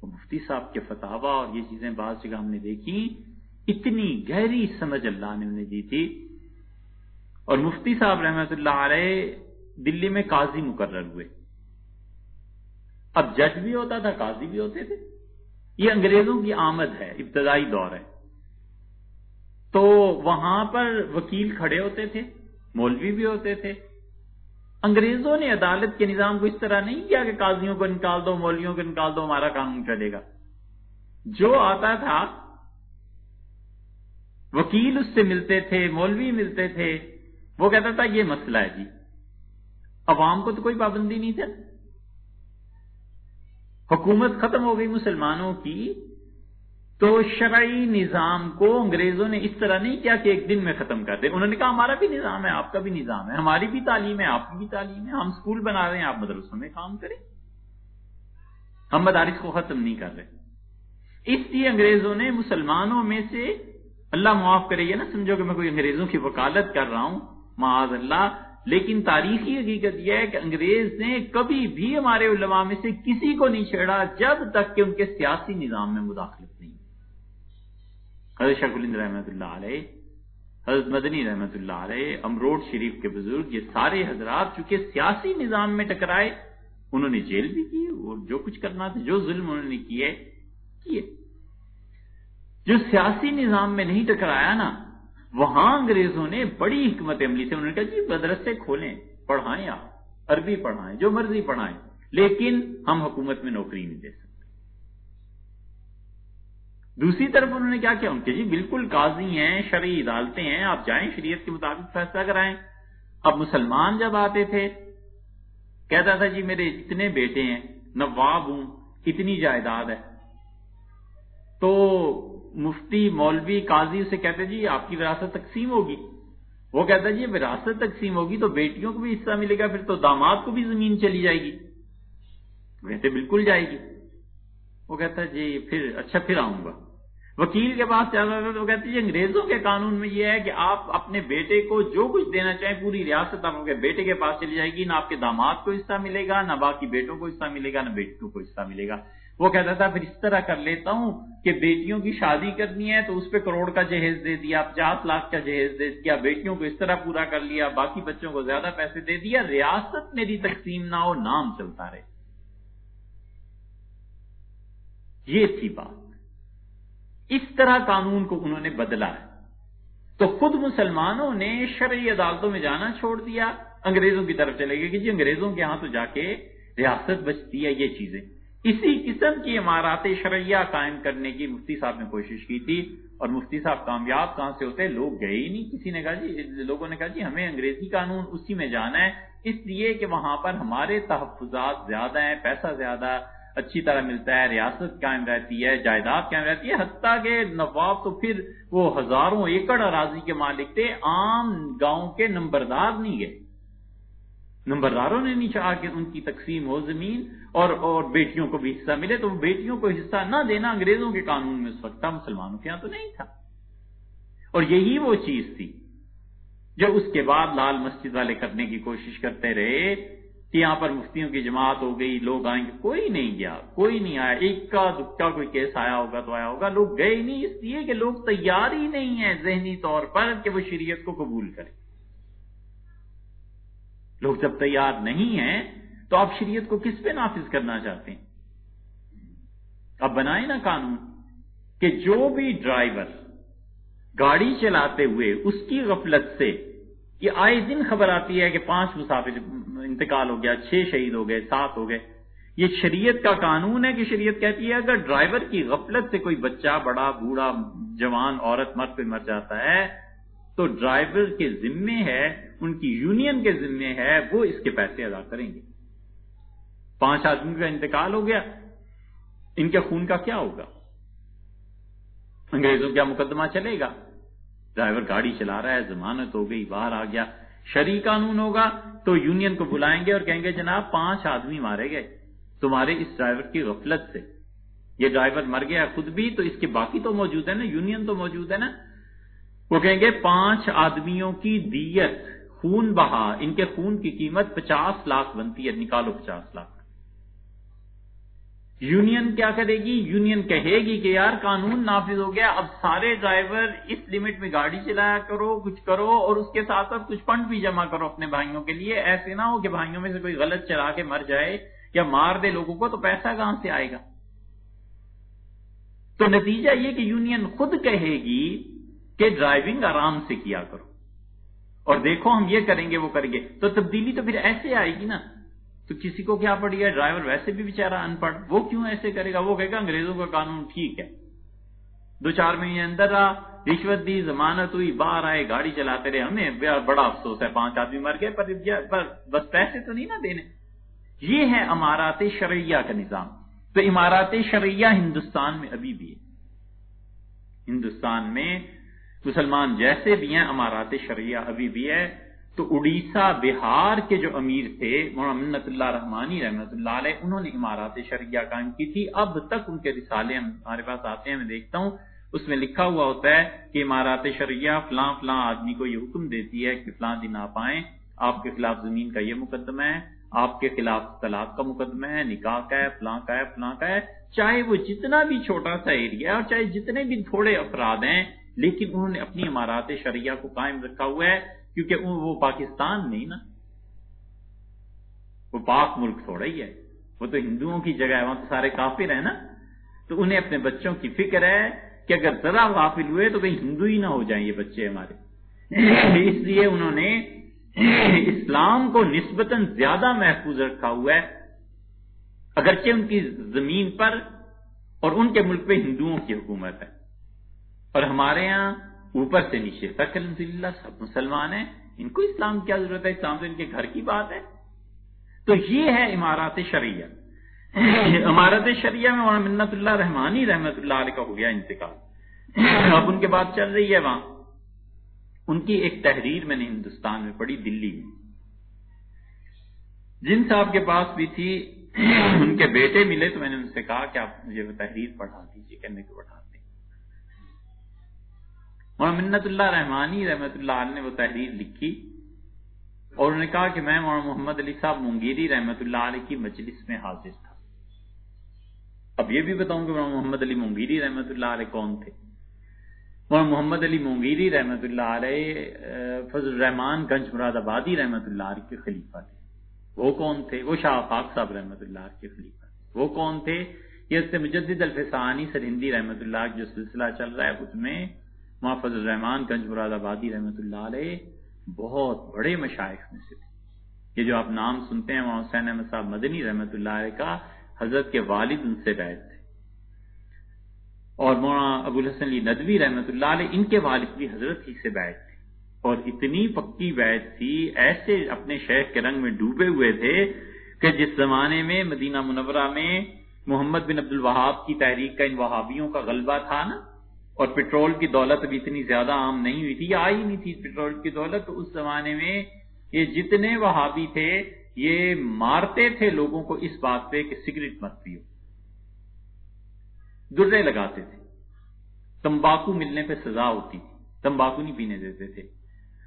اور مفتی صاحب کے فتح اور یہ چیزیں بعض جگہ ہم نے دیکھی، اتنی گہری سمجھ اللہ نے انہیں دی تھی۔ اور مفتی صاحب رحمۃ اللہ علیہ دلی میں قاضی مقرر ہوئے۔ اب جج بھی ہوتا تھا، قاضی بھی ہوتے تھے۔ یہ انگریزوں کی آمد ہے، ابتدائی دور ہے۔ تو وہاں پر وکیل کھڑے ہوتے تھے، مولوی بھی ہوتے تھے۔ انگریزوں نے عدالت کے نظام کو اس طرح نہیں کیا کہ قاضیوں کو نکال دو، مولویوں کو نکال دو، ہمارا قانون چلے گا۔ جو آتا تھا، وکیل اس سے ملتے تھے، مولوی ملتے تھے۔ وہ کہتا تھا، یہ مسئلہ ہے جی۔ عوام کو تو کوئی پابندی نہیں تھی۔ حکومت ختم ہو گئی مسلمانوں کی۔ تو شرعی نظام کو انگریزوں نے اس طرح نہیں کیا کہ ایک دن میں ختم کر دے انہوں نے کہا، ہمارا بھی نظام ہے، آپ کا بھی نظام ہے، ہماری بھی تعلیم ہے، آپ کی بھی تعلیم ہے، ہم اسکول بنا رہے ہیں، آپ مدرسوں میں کام کریں۔ ہم مدارس کو ختم نہیں کر رہے۔ اس لیے انگریزوں نے مسلمانوں میں سے، اللہ معاف کرے یہ نا سمجھو کہ میں کوئی انگریزوں کی وکالت کر رہا ہوں، معاذ اللہ، لیکن تاریخی حقیقت یہ ہے کہ انگریز نے کبھی بھی ہمارے علماء میں سے کسی کو نہیں چھیڑا جب تک کہ ان کے سیاسی نظام میں مداخلت۔ حضرت شیخ الند رحمۃ اللہ علیہ، حضرت مدنی رحمۃ اللہ علیہ امروڈ شریف کے بزرگ، یہ سارے حضرات چونکہ سیاسی نظام میں ٹکرائے، انہوں نے جیل بھی کی اور جو کچھ کرنا تھا، جو ظلم انہوں نے کیے کیے۔ جو سیاسی نظام میں نہیں ٹکرایا نا، وہاں انگریزوں نے بڑی حکمت عملی سے، انہوں نے کہا جی مدرسے کھولیں، پڑھائیں آپ، عربی پڑھائیں، جو مرضی پڑھائیں، لیکن ہم حکومت میں نوکری نہیں دے سکتے۔ دوسری طرف انہوں نے کیا کیا؟ ان کے جی بالکل قاضی ہیں، شرعی عدالتیں ہیں، آپ جائیں شریعت کے مطابق فیصلہ کرائیں۔ اب مسلمان جب آتے تھے، کہتا تھا جی میرے اتنے بیٹے ہیں، نواب ہوں، اتنی جائیداد ہے۔ تو مفتی مولوی قاضی اسے کہتے جی آپ کی وراثت تقسیم ہوگی۔ وہ کہتا جی وراثت تقسیم ہوگی تو بیٹیوں کو بھی حصہ ملے گا، پھر تو داماد کو بھی زمین چلی جائے گی۔ ویسے بالکل جائے گی۔ وہ کہتا جی پھر اچھا پھر آؤں گا۔ وکیل کے پاس چل رہا تھا تو کہتے جی انگریزوں کے قانون میں یہ ہے کہ آپ اپنے بیٹے کو جو کچھ دینا چاہیں پوری ریاست آپ کے بیٹے کے پاس چلی جائے گی، نہ آپ کے داماد کو حصہ ملے گا، نہ باقی بیٹوں کو حصہ ملے گا، نہ بیٹوں کو حصہ ملے گا۔ وہ کہتا تھا، پھر اس طرح کر لیتا ہوں کہ بیٹیوں کی شادی کرنی ہے تو اس پہ کروڑ کا جہیز دے دیا، پچاس لاکھ کا جہیز دے دیا، بیٹیوں کو اس طرح پورا کر لیا، باقی بچوں کو زیادہ پیسے دے دیا۔ ریاست میری تقسیم نہ ہو، نام چلتا رہے۔ یہ تھی بات۔ اس طرح قانون کو انہوں نے بدلا ہے۔ تو خود مسلمانوں نے شرعی عدالتوں میں جانا چھوڑ دیا۔ انگریزوں کی طرف چلے گئے کہ جی انگریزوں کے ہاں تو جا کے ریاست بچتی ہے یہ چیزیں۔ اسی قسم کی عمارات شرعیہ قائم کرنے کی مفتی صاحب نے کوشش کی تھی اور مفتی صاحب کامیاب کہاں سے ہوتے لوگ گئے ہی نہیں۔ کسی نے کہا جی لوگوں نے کہا جی ہمیں انگریزی قانون اسی میں جانا ہے۔ اس لیے کہ وہاں پر ہمارے تحفظات زیادہ ہیں، پیسہ زیادہ اچھی طرح ملتا ہے، ریاست قائم رہتی ہے، جائیداد قائم رہتی ہے، حتیٰ کہ نواب تو پھر وہ ہزاروں ایکڑ اراضی کے مالک تھے، عام گاؤں کے نمبردار نہیں گئے۔ نمبرداروں نے نہیں چاہا کہ ان کی تقسیم ہو، زمین اور اور بیٹیوں کو بھی حصہ ملے، تو بیٹیوں کو حصہ نہ دینا انگریزوں کے قانون میں اس وقت تھا، مسلمانوں کے یہاں تو نہیں تھا۔ اور یہی وہ چیز تھی جو اس کے بعد لال مسجد والے کرنے کی کوشش کرتے رہے۔ کہ یہاں پر مفتیوں کی جماعت ہو گئی، لوگ آئیں گے، کوئی نہیں گیا، کوئی نہیں آیا۔ ایک کا دکھا کوئی کیس آیا ہوگا تو آیا ہوگا۔ لوگ گئے نہیں، اس لیے کہ لوگ تیار ہی نہیں ہیں ذہنی طور پر کہ وہ شریعت کو قبول کریں۔ لوگ جب تیار نہیں ہیں تو آپ شریعت کو کس پہ نافذ کرنا چاہتے ہیں؟ اب بنائے نا قانون کہ جو بھی ڈرائیور گاڑی چلاتے ہوئے اس کی غفلت سے یہ آئے دن خبر آتی ہے کہ پانچ مسافر انتقال ہو گیا، چھ شہید ہو گئے، سات ہو گئے۔ یہ شریعت کا قانون ہے کہ شریعت کہتی ہے، اگر ڈرائیور کی غفلت سے کوئی بچہ، بڑا، بوڑھا، جوان، عورت، مرد پہ مر جاتا ہے، تو ڈرائیور کے ذمے ہے، ان کی یونین کے ذمے ہے، وہ اس کے پیسے ادا کریں گے۔ پانچ آدمی کا انتقال ہو گیا، ان کے خون کا کیا ہوگا؟ انگریزوں کیا مقدمہ چلے گا؟ ڈرائیور گاڑی چلا رہا ہے، ضمانت ہو گئی، باہر آ گیا۔ شری قانون ہوگا تو یونین کو بلائیں گے اور کہیں گے، جناب، پانچ آدمی مارے گئے۔ تمہارے اس ڈرائیور کی غفلت سے۔ یہ ڈرائیور مر گیا خود بھی، تو اس کے باقی تو موجود ہے نا، یونین تو موجود ہے نا۔ وہ کہیں گے، پانچ آدمیوں کی دیت، خون بہا۔ ان کے خون کی قیمت پچاس لاکھ بنتی ہے، نکالو پچاس لاکھ۔ یونین کیا کرے گی؟ یونین کہے گی کہ یار قانون نافذ ہو گیا، اب سارے ڈرائیور اس لمٹ میں گاڑی چلایا کرو، کچھ کرو اور اس کے ساتھ ساتھ کچھ فنڈ بھی جمع کرو اپنے بھائیوں کے لیے۔ ایسے نہ ہو کہ بھائیوں میں سے کوئی غلط چلا کے مر جائے یا مار دے لوگوں کو، تو پیسہ کہاں سے آئے گا؟ تو نتیجہ یہ کہ یونین خود کہے گی کہ ڈرائیونگ آرام سے کیا کرو۔ اور دیکھو ہم یہ کریں گے، وہ کریں گے۔ تو تبدیلی تو پھر ایسے آئے گی نا۔ تو کسی کو کیا پڑ گیا؟ ڈرائیور ویسے بھی بےچارا ان پڑھ، وہ کیوں ایسے کرے گا؟ وہ کہے گا انگریزوں کا قانون ٹھیک ہے۔ دو چار مہینے اندر رہا، رشوت دی، ضمانت ہوئی، باہر آئے، گاڑی چلاتے رہے۔ ہمیں بڑا افسوس ہے، پانچ آدمی مر گئے، پر بس پیسے تو نہیں نا دینے۔ یہ ہے امارات شرعیہ کا نظام۔ تو امارات شرعیہ ہندوستان میں ابھی بھی ہے۔ ہندوستان میں مسلمان جیسے بھی ہیں، امارات شریعہ ابھی بھی ہے۔ تو اڑیسہ بہار کے جو امیر تھے محمد اللہ رحمانی رحمۃ اللہ علیہ، انہوں نے امارات شریعہ قائم کی تھی۔ اب تک ان کے رسالے ہمارے پاس آتے ہیں، میں دیکھتا ہوں۔ اس میں لکھا ہوا ہوتا ہے کہ امارات شریعہ فلاں فلاں آدمی کو یہ حکم دیتی ہے کہ فلاں دن آپ آئیں۔ آپ کے خلاف زمین کا یہ مقدمہ ہے، آپ کے خلاف طلاق کا مقدمہ ہے، نکاح کا ہے، فلاں کا ہے، فلاں کا ہے۔ چاہے وہ جتنا بھی چھوٹا سا ایریا ہے اور چاہے جتنے بھی تھوڑے افراد ہیں، لیکن انہوں نے اپنی امارات شریعہ کو قائم رکھا ہوا ہے۔ کیونکہ وہ پاکستان نہیں نا۔ وہ پاک ملک تھوڑا ہی ہے۔ وہ تو ہندوؤں کی جگہ ہے، وہاں تو سارے کافر ہیں نا۔ تو انہیں اپنے بچوں کی فکر ہے کہ اگر ذرا غافل ہوئے تو کہیں ہندو ہی نہ ہو جائیں یہ بچے ہمارے۔ اس لیے انہوں نے اسلام کو نسبتاً زیادہ محفوظ رکھا ہوا ہے۔ اگرچہ ان کی زمین پر اور ان کے ملک پہ ہندوؤں کی حکومت ہے۔ اور ہمارے یہاں اوپر سے نیچے تک الحمد سب مسلمان ہیں۔ ان کو اسلام کیا ضرورت ہے؟ اسلام تو ان کے گھر کی بات ہے۔ تو یہ ہے امارات شریعہ۔ امارت شریعہ میں مولانا منت اللہ رحمانی رحمت اللہ علیہ کا ہو گیا انتقال۔ اب ان کے بعد چل رہی ہے وہاں۔ ان کی ایک تحریر میں نے ہندوستان میں پڑھی، دلی میں۔ جن صاحب کے پاس بھی تھی، ان کے بیٹے ملے تو میں نے ان سے کہا کہ آپ مجھے وہ تحریر پڑھا دیجیے کہنے کو پڑھاتے مولانا منت اللہ رحمانی رحمت اللہ علیہ نے وہ تحریر لکھی اور انہوں نے کہا کہ میں مولانا محمد علی صاحب منگیری رحمت اللہ علیہ کی مجلس میں حاضر تھا۔ اب یہ بھی بتاؤں کہ مولانا محمد علی منگیری رحمت اللہ علیہ کون تھے؟ مولانا محمد علی منگیری رحمت اللہ علیہ فضل الرحمان گنج مراد آبادی رحمت اللہ علیہ کے خلیفہ تھے۔ وہ کون تھے؟ وہ شاہ پاک صاحب رحمت اللہ علیہ کے خلیفہ تھے۔ وہ کون تھے؟ یہ مجدد الفسانی سرہندی رحمت اللہ جو سلسلہ چل رہا ہے، اس میں وہاں فضل الرحمان گنج مراد آبادی رحمت اللہ علیہ بہت بڑے مشائق میں سے تھے۔ یہ جو آپ نام سنتے ہیں، وہاں حسین احمد صاحب مدنی رحمت اللہ علیہ کا حضرت کے والد ان سے بیٹھ تھے۔ اور مولانا ابو الحسن علی ندوی رحمت اللہ علیہ ان کے والد بھی حضرت ہی سے بیٹھ تھے۔ اور اتنی پکی بیت تھی، ایسے اپنے شیخ کے رنگ میں ڈوبے ہوئے تھے کہ جس زمانے میں مدینہ منورہ میں محمد بن عبد الوہاب کی تحریک کا ان وہابیوں کا غلبہ تھا نا اور پٹرول کی دولت ابھی اتنی زیادہ عام نہیں ہوئی تھی آئی نہیں تھی پٹرول کی دولت، تو اس زمانے میں یہ جتنے وہابی تھے، یہ مارتے تھے لوگوں کو اس بات پہ کہ سگریٹ مت پیو۔ درے لگاتے تھے۔ تمباکو ملنے پہ سزا ہوتی تھی۔ تمباکو نہیں پینے دیتے تھے۔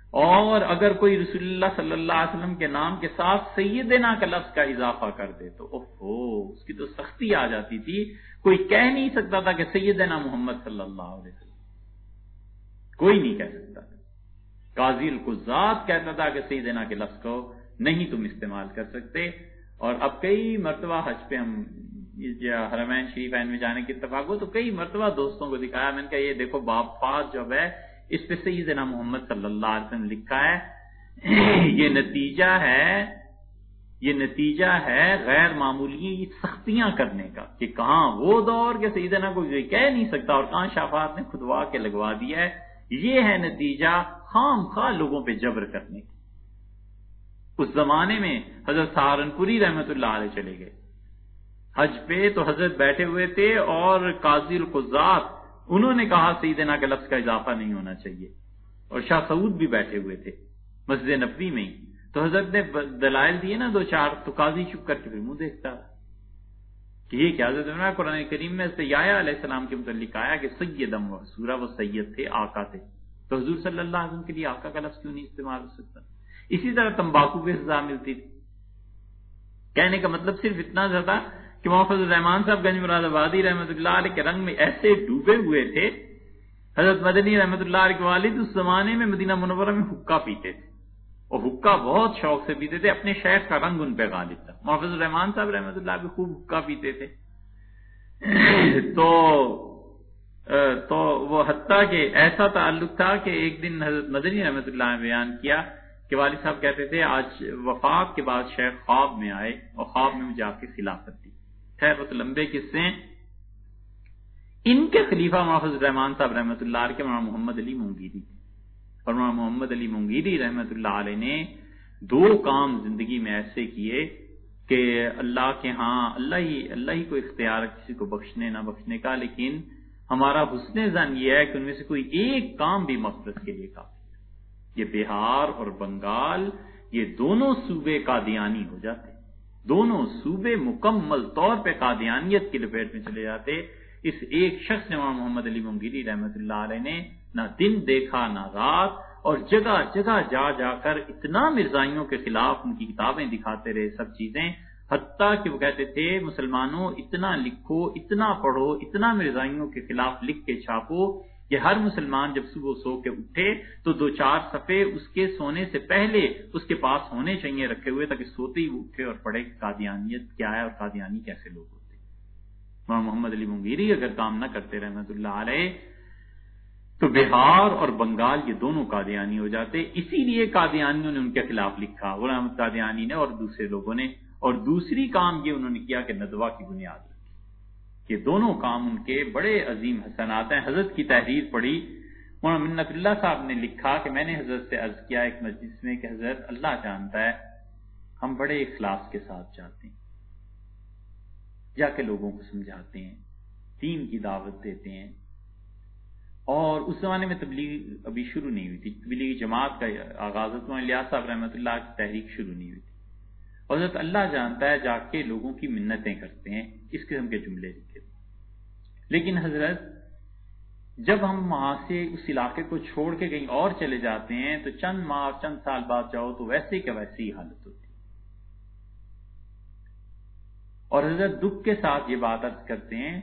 اور اگر کوئی رسول اللہ صلی اللہ علیہ وسلم کے نام کے ساتھ سیدنا کا لفظ کا اضافہ کر دے تو اوہو اس کی تو سختی آ جاتی تھی۔ کوئی کہہ نہیں سکتا تھا کہ سیدنا محمد صلی اللہ علیہ وسلم۔ کوئی نہیں کہہ سکتا تھا۔ قاضی القزات کہتا تھا کہ سیدنا کے لفظ کو نہیں تم استعمال کر سکتے۔ اور اب کئی مرتبہ حج پہ ہم حرمین شریف میں جانے کی اتفاق ہو تو کئی مرتبہ دوستوں کو دکھایا۔ میں نے کہا یہ دیکھو، باپ فاس جب ہے، اس پہ سیدنا محمد صلی اللہ علیہ وسلم لکھا ہے۔ یہ نتیجہ ہے یہ نتیجہ ہے غیر معمولی سختیاں کرنے کا کہ کہاں وہ دور کے سیدنا کو کہہ نہیں سکتا اور کہاں شافات نے خودوا کے لگوا دیا ہے۔ یہ ہے نتیجہ خام خواہ لوگوں پہ جبر کرنے کا۔ اس زمانے میں حضرت سہارنپوری رحمت اللہ علیہ چلے گئے۔ حج پہ تو حضرت بیٹھے ہوئے تھے اور قاضی القزات انہوں نے کہا سیدنا کے لفظ کا اضافہ نہیں ہونا چاہیے۔ اور شاہ سعود بھی بیٹھے ہوئے تھے مسجد نبی میں ہی۔ تو حضرت نے دلائل دیے نا دو چار، تو قاضی چپ کر کے پھر منہ دیکھتا۔ کہ یہ کیا؟ حضرت قرآن کریم میں سے یا علیہ السلام کے متعلق آیا کہ سیدم و سورہ وہ سید تھے، آقا تھے۔ تو حضور صلی اللہ علیہ وسلم کے لیے آقا کا لفظ کیوں نہیں استعمال ہو سکتا؟ اسی طرح تمباکو بھی سزا ملتی تھی۔ کہنے کا مطلب صرف اتنا زیادہ کہ محفظ الرحمان صاحب گنج مراد آبادی رحمۃ اللہ علیہ کے رنگ میں ایسے ڈوبے ہوئے تھے۔ حضرت مدنی رحمۃ اللہ علیہ کے والد اس زمانے میں مدینہ منورہ میں حکا پیتے تھے۔ اور حکا بہت شوق سے پیتے تھے، اپنے شیخ کا رنگ ان پہ غالب تھا محفظ الرحمان صاحب رحمۃ اللہ بھی خوب حکا پیتے تھے۔ تو تو وہ حتیٰ کہ ایسا تعلق تھا کہ ایک دن حضرت مدنی رحمۃ اللہ نے بیان کیا کہ والد صاحب کہتے تھے، آج وفات کے بعد شیخ خواب میں آئے اور خواب میں مجھے آپ کی خلافت دی۔ خیر، بہت لمبے قصے ان کے خلیفہ محفوظ الرحمان صاحب رحمۃ اللہ کے محمد علی منگیری اور محمد علی منگیری رحمۃ اللہ علیہ نے دو کام زندگی میں ایسے کیے کہ اللہ کے ہاں اللہ ہی اللہ ہی کو اختیار کسی کو بخشنے، نہ بخشنے کا، لیکن ہمارا حسن زن یہ ہے کہ ان میں سے کوئی ایک کام بھی مفرت کے لیے کافی یہ بہار اور بنگال، یہ دونوں صوبے کا دیانی ہو جاتے دونوں صوبے مکمل طور پہ قادیانیت کی لپیٹ میں چلے جاتے۔ اس ایک شخص نے محمد علی منگیری رحمت اللہ علیہ نے نہ دن دیکھا نہ رات، اور جگہ جگہ جا جا کر اتنا مرزائیوں کے خلاف ان کی کتابیں دکھاتے رہے سب چیزیں، حتیٰ کہ وہ کہتے تھے، مسلمانوں، اتنا لکھو، اتنا پڑھو، اتنا مرزائیوں کے خلاف لکھ کے چھاپو، کہ ہر مسلمان جب صبح سو کے اٹھے تو دو چار صفحے اس کے سونے سے پہلے اس کے پاس ہونے چاہیے رکھے ہوئے تاکہ سوتے ہی وہ اٹھے اور پڑھے کہ قادیانیت کیا ہے اور قادیانی کیسے لوگ ہوتے محمد علی منگیری اگر کام نہ کرتے رحمت اللہ علیہ تو بہار اور بنگال یہ دونوں قادیانی ہو جاتے، اسی لیے قادیانیوں نے ان کے خلاف لکھا، غلام قادیانی نے اور دوسرے لوگوں نے، اور دوسری کام یہ انہوں نے کیا کہ ندوہ کی بنیاد رکھی۔ یہ دونوں کام ان کے بڑے عظیم حسنات ہیں۔ حضرت کی تحریر پڑھی، مولانا منت اللہ صاحب نے لکھا کہ میں نے حضرت سے عرض کیا ایک مجلس میں کہ حضرت، اللہ جانتا ہے، ہم بڑے اخلاص کے ساتھ چاہتے ہیں، جا کے لوگوں کو سمجھاتے ہیں، دین کی دعوت دیتے ہیں اور اس زمانے میں تبلیغ ابھی شروع نہیں ہوئی تھی۔ تبلیغی جماعت کا آغاز الیاس صاحب رحمۃ اللہ کی تحریک شروع نہیں ہوئی تھی۔ حضرت اللہ جانتا ہے جا کے لوگوں کی منتیں کرتے ہیں، اس قسم کے جملے لکھے۔ لیکن حضرت، جب ہم وہاں سے اس علاقے کو چھوڑ کے کہیں اور چلے جاتے ہیں، تو چند ماہ، چند سال بعد جاؤ تو ویسے کہ ویسی ہی حالت ہوتی۔ اور حضرت دکھ کے ساتھ یہ بات ارض کرتے ہیں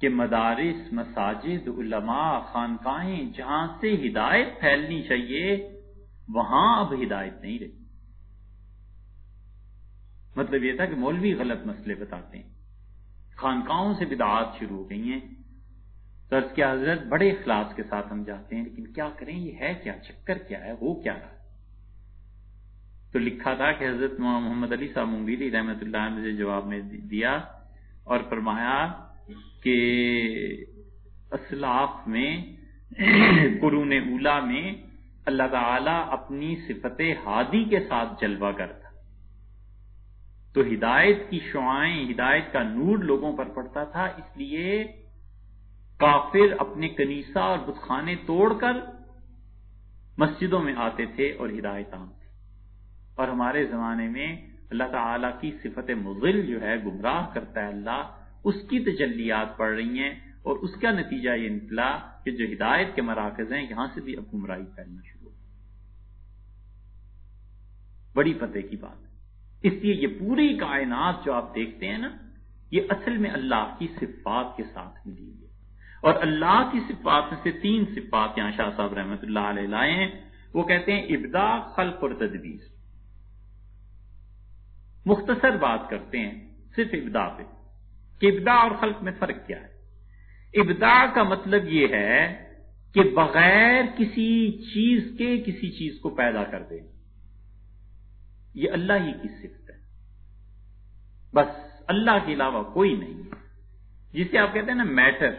کہ مدارس، مساجد، علماء، خانقاہیں جہاں سے ہدایت پھیلنی چاہیے، وہاں اب ہدایت نہیں رہی۔ مطلب یہ تھا کہ مولوی غلط مسئلے بتاتے ہیں۔ خانقاہوں سے بدعات شروع ہو گئی ہیں۔ طرز کیا حضرت بڑے اخلاص کے ساتھ ہم جاتے ہیں، لیکن کیا کریں؟ یہ ہے کیا؟ چکر کیا ہے؟ وہ کیا رہا؟ تو لکھا تھا کہ حضرت محمد علی صاحب منگیری رحمۃ اللہ نے جواب میں دیا اور فرمایا کہ اسلاف میں، قرون اولا میں اللہ تعالی اپنی صفت ہادی کے ساتھ جلوہ کرتا۔ تو ہدایت کی شعائیں، ہدایت کا نور لوگوں پر پڑتا تھا، اس لیے کافر اپنے کنیسا اور بتخانے توڑ کر مسجدوں میں آتے تھے اور ہدایت عام اور ہمارے زمانے میں اللہ تعالیٰ کی صفت مغل جو ہے، گمراہ کرتا ہے اللہ اس کی تجلیات پڑ رہی ہیں اور اس کا نتیجہ یہ نکلا کہ جو ہدایت کے مراکز ہیں یہاں سے بھی اب گمراہی پھیلنا شروع ہو بڑی فتح کی بات ہے۔ اس لیے یہ پوری کائنات جو آپ دیکھتے ہیں نا، یہ اصل میں اللہ کی صفات کے ساتھ ملی ہے۔ اور اللہ کی صفات میں سے تین صفات یہاں شاہ صاحب رحمۃ اللہ علیہ لائے ہیں۔ وہ کہتے ہیں ابدا خلق اور تدبیر۔ مختصر بات کرتے ہیں صرف ابدا پہ۔ کہ ابدا اور خلق میں فرق کیا ہے؟ ابدا کا مطلب یہ ہے کہ بغیر کسی چیز کے کسی چیز کو پیدا کر دیں۔ یہ اللہ ہی کی صفت ہے۔ بس اللہ کے علاوہ کوئی نہیں۔ ہے جسے آپ کہتے ہیں نا میٹر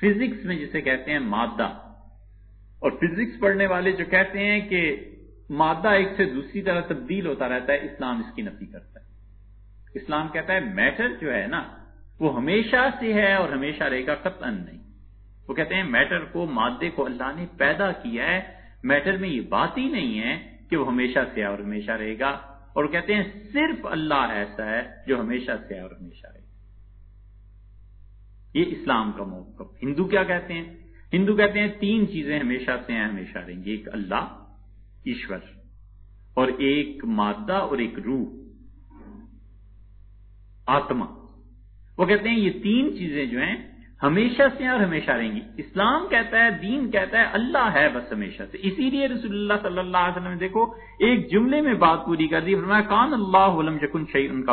فزکس میں جسے کہتے ہیں مادہ۔ اور فزکس پڑھنے والے جو کہتے ہیں کہ مادہ ایک سے دوسری طرح تبدیل ہوتا رہتا ہے، اسلام اس کی نفی کرتا ہے۔ اسلام کہتا ہے میٹر جو ہے نا وہ ہمیشہ سے ہے اور ہمیشہ رہے گا، قطعا نہیں۔ وہ کہتے ہیں میٹر کو، مادے کو اللہ نے پیدا کیا ہے۔ میٹر میں یہ بات ہی نہیں ہے کہ وہ ہمیشہ سے ہے اور ہمیشہ رہے گا۔ اور وہ کہتے ہیں، صرف اللہ ایسا ہے جو ہمیشہ سے ہے اور ہمیشہ رہے گا۔ یہ اسلام کا موقف ہندو کیا کہتے ہیں؟ ہندو کہتے ہیں، تین چیزیں ہمیشہ سے ہیں، ہمیشہ رہیں گی۔ ایک اللہ، ایشور۔ اور ایک مادہ اور ایک روح۔ آتما۔ وہ کہتے ہیں یہ تین چیزیں جو ہیں ہمیشہ سے اور ہمیشہ رہیں گی۔ اسلام کہتا ہے، دین کہتا ہے، اللہ ہے بس ہمیشہ سے۔ اسی لیے رسول اللہ صلی اللہ علیہ وسلم دیکھو، ایک جملے میں بات پوری کر دی۔ فرمایا، کان اللہ علم جکن شعی ان کا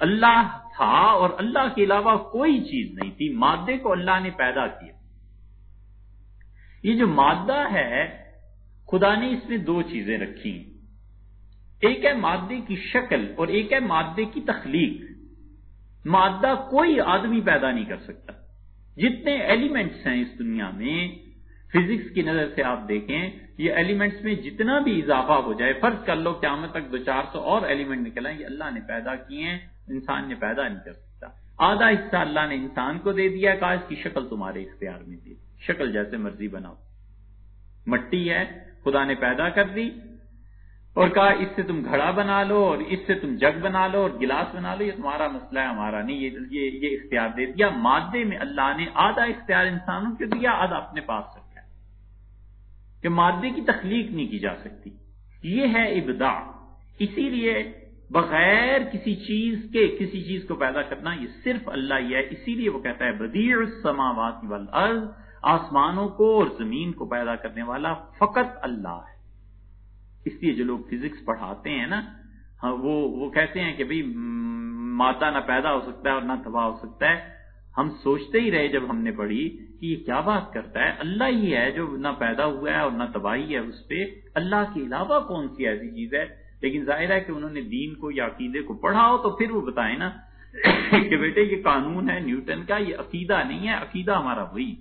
اللہ تھا اور اللہ کے علاوہ کوئی چیز نہیں تھی۔ مادے کو اللہ نے پیدا کیا۔ یہ جو مادہ ہے، خدا نے اس میں دو چیزیں رکھی ایک ہے مادے کی شکل اور ایک ہے مادے کی تخلیق۔ مادہ کوئی آدمی پیدا نہیں کر سکتا۔ جتنے ایلیمنٹس ہیں اس دنیا میں فزکس کی نظر سے آپ دیکھیں، یہ ایلیمنٹس میں جتنا بھی اضافہ ہو جائے، فرض کر لو قیامت تک دو چار سو اور ایلیمنٹ نکل یہ اللہ نے پیدا کیے ہیں، انسان نے پیدا نہیں کر سکتا۔ آدھا حصہ اللہ نے انسان کو دے دیا کہا اس کی شکل تمہارے اختیار میں دی شکل جیسے مرضی بناؤ۔ مٹی ہے، خدا نے پیدا کر دی اور کہا اس سے تم گھڑا بنا لو اور اس سے تم جگ بنا لو اور گلاس بنا لو یہ تمہارا مسئلہ ہے ہمارا نہیں یہ یہ, یہ اختیار دے دیا۔ مادے میں اللہ نے آدھا اختیار انسانوں کو دیا آدھا اپنے پاس رکھا ہے۔ کہ مادے کی تخلیق نہیں کی جا سکتی۔ یہ ہے ابدا اسی لیے بغیر کسی چیز کے کسی چیز کو پیدا کرنا یہ صرف اللہ ہی ہے۔ اسی لیے وہ کہتا ہے بدیع السماوات والارض آسمانوں کو اور زمین کو پیدا کرنے والا فقط اللہ ہے۔ اس لیے جو لوگ فزکس پڑھاتے ہیں نا ہاں، وہ وہ کہتے ہیں کہ بھئی ماتا نہ پیدا ہو سکتا ہے اور نہ تباہ ہو سکتا ہے۔ ہم سوچتے ہی رہے جب ہم نے پڑھی کہ یہ کیا بات کرتا ہے۔ اللہ ہی ہے جو نہ پیدا ہوا ہے اور نہ تباہی ہے اس پہ۔ اللہ کے علاوہ کون سی ایسی چیز ہے؟ لیکن ظاہر ہے کہ انہوں نے دین کو یا عقیدے کو پڑھا ہو تو پھر وہ بتائیں نا کہ بیٹے، یہ قانون ہے نیوٹن کا، یہ عقیدہ نہیں ہے، عقیدہ ہمارا وہی۔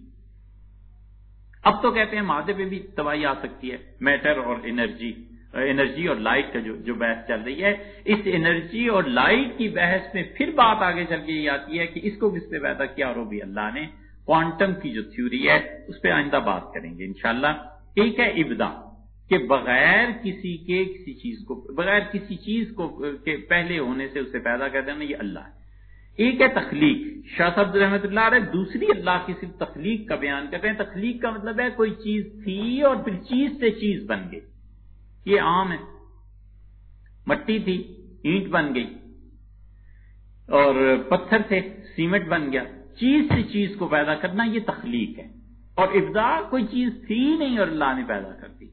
اب تو کہتے ہیں مادے پہ بھی تباہی آ سکتی ہے، میٹر اور انرجی۔ انرجی اور لائٹ کا جو جو بحث چل رہی ہے۔ اس انرجی اور لائٹ کی بحث میں پھر بات آگے چل کے یہ آتی ہے کہ اس کو کس نے پیدا کیا اور وہ بھی اللہ نے۔ کوانٹم کی جو تھیوری ہے، اس پہ آئندہ بات کریں گے انشاءاللہ۔ ایک ہے ابدا کہ بغیر کسی کے کسی چیز کو بغیر کسی چیز کو کے پہلے ہونے سے اسے پیدا کر دینا، یہ اللہ ہے۔ ایک ہے تخلیق، شاہ صاحب رحمۃ اللہ علیہ۔ دوسری اللہ کی صرف تخلیق کا بیان کرتے ہیں۔ تخلیق کا مطلب ہے کوئی چیز تھی اور پھر چیز سے چیز بن گئی۔ یہ عام ہے۔ مٹی تھی، اینٹ بن گئی۔ اور پتھر تھے، سیمنٹ بن گیا۔ چیز سے چیز کو پیدا کرنا یہ تخلیق ہے۔ اور ابدا کوئی چیز تھی نہیں اور اللہ نے پیدا کر دی۔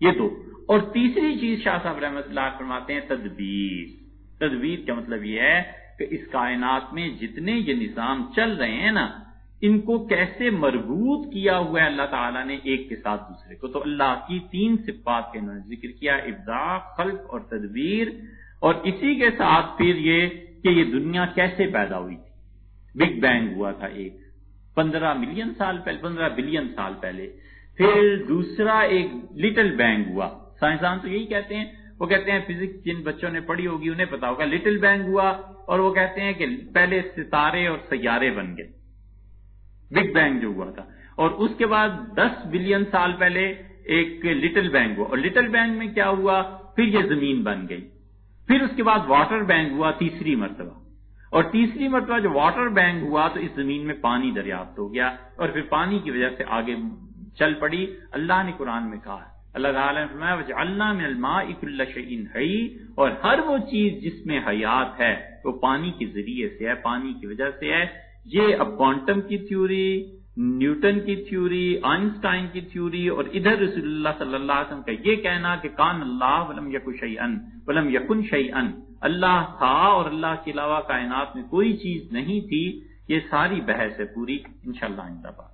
یہ دو اور تیسری چیز شاہ صاحب رحمت اللہ فرماتے ہیں، تدبیر۔ تدبیر کا مطلب یہ ہے کہ اس کائنات میں جتنے یہ نظام چل رہے ہیں نا ان کو کیسے مربوط کیا ہوا ہے اللہ تعالیٰ نے ایک کے ساتھ دوسرے کو؟ تو اللہ کی تین صفات کے انہوں نے ذکر کیا ابدا خلق اور تدبیر۔ اور اسی کے ساتھ پھر یہ کہ یہ دنیا کیسے پیدا ہوئی تھی؟ بگ بینگ ہوا تھا ایک۔ پندرہ ملین سال پہلے، پندرہ بلین سال پہلے۔ پھر دوسرا ایک لٹل بینگ ہوا۔ سائنسدان تو یہی کہتے ہیں، وہ کہتے ہیں فزکس جن بچوں نے پڑھی ہوگی انہیں پتا ہوگا لٹل بینگ ہوا۔ اور وہ کہتے ہیں کہ پہلے ستارے اور سیارے بن گئے۔ بگ بینگ جو ہوا تھا۔ اور اس کے بعد دس بلین سال پہلے ایک لٹل بینگ ہوا۔ اور لٹل بینگ میں کیا ہوا؟ پھر یہ زمین بن گئی۔ پھر اس کے بعد واٹر بینگ ہوا تیسری مرتبہ۔ اور تیسری مرتبہ جو واٹر بینگ ہوا تو اس زمین میں پانی دریافت ہو گیا۔ اور پھر پانی کی وجہ سے آگے چل پڑی۔ اللہ نے قرآن میں کہا اللہ تعالیٰ نے فرمایا اللہ میں الماء کل شعین اور ہر وہ چیز جس میں حیات ہے، وہ پانی کے ذریعے سے ہے، پانی کی وجہ سے ہے۔ یہ اب کوانٹم کی تھیوری نیوٹن کی تھیوری آئنسٹائن کی تھیوری اور ادھر رسول اللہ صلی اللہ علیہ وسلم کا یہ کہنا کہ کان اللہ ولم یکو شیئن، ولم یکن شیئن۔ اللہ تھا اور اللہ کے علاوہ کائنات میں کوئی چیز نہیں تھی، یہ ساری بحث ہے پوری، انشاءاللہ شاء اللہ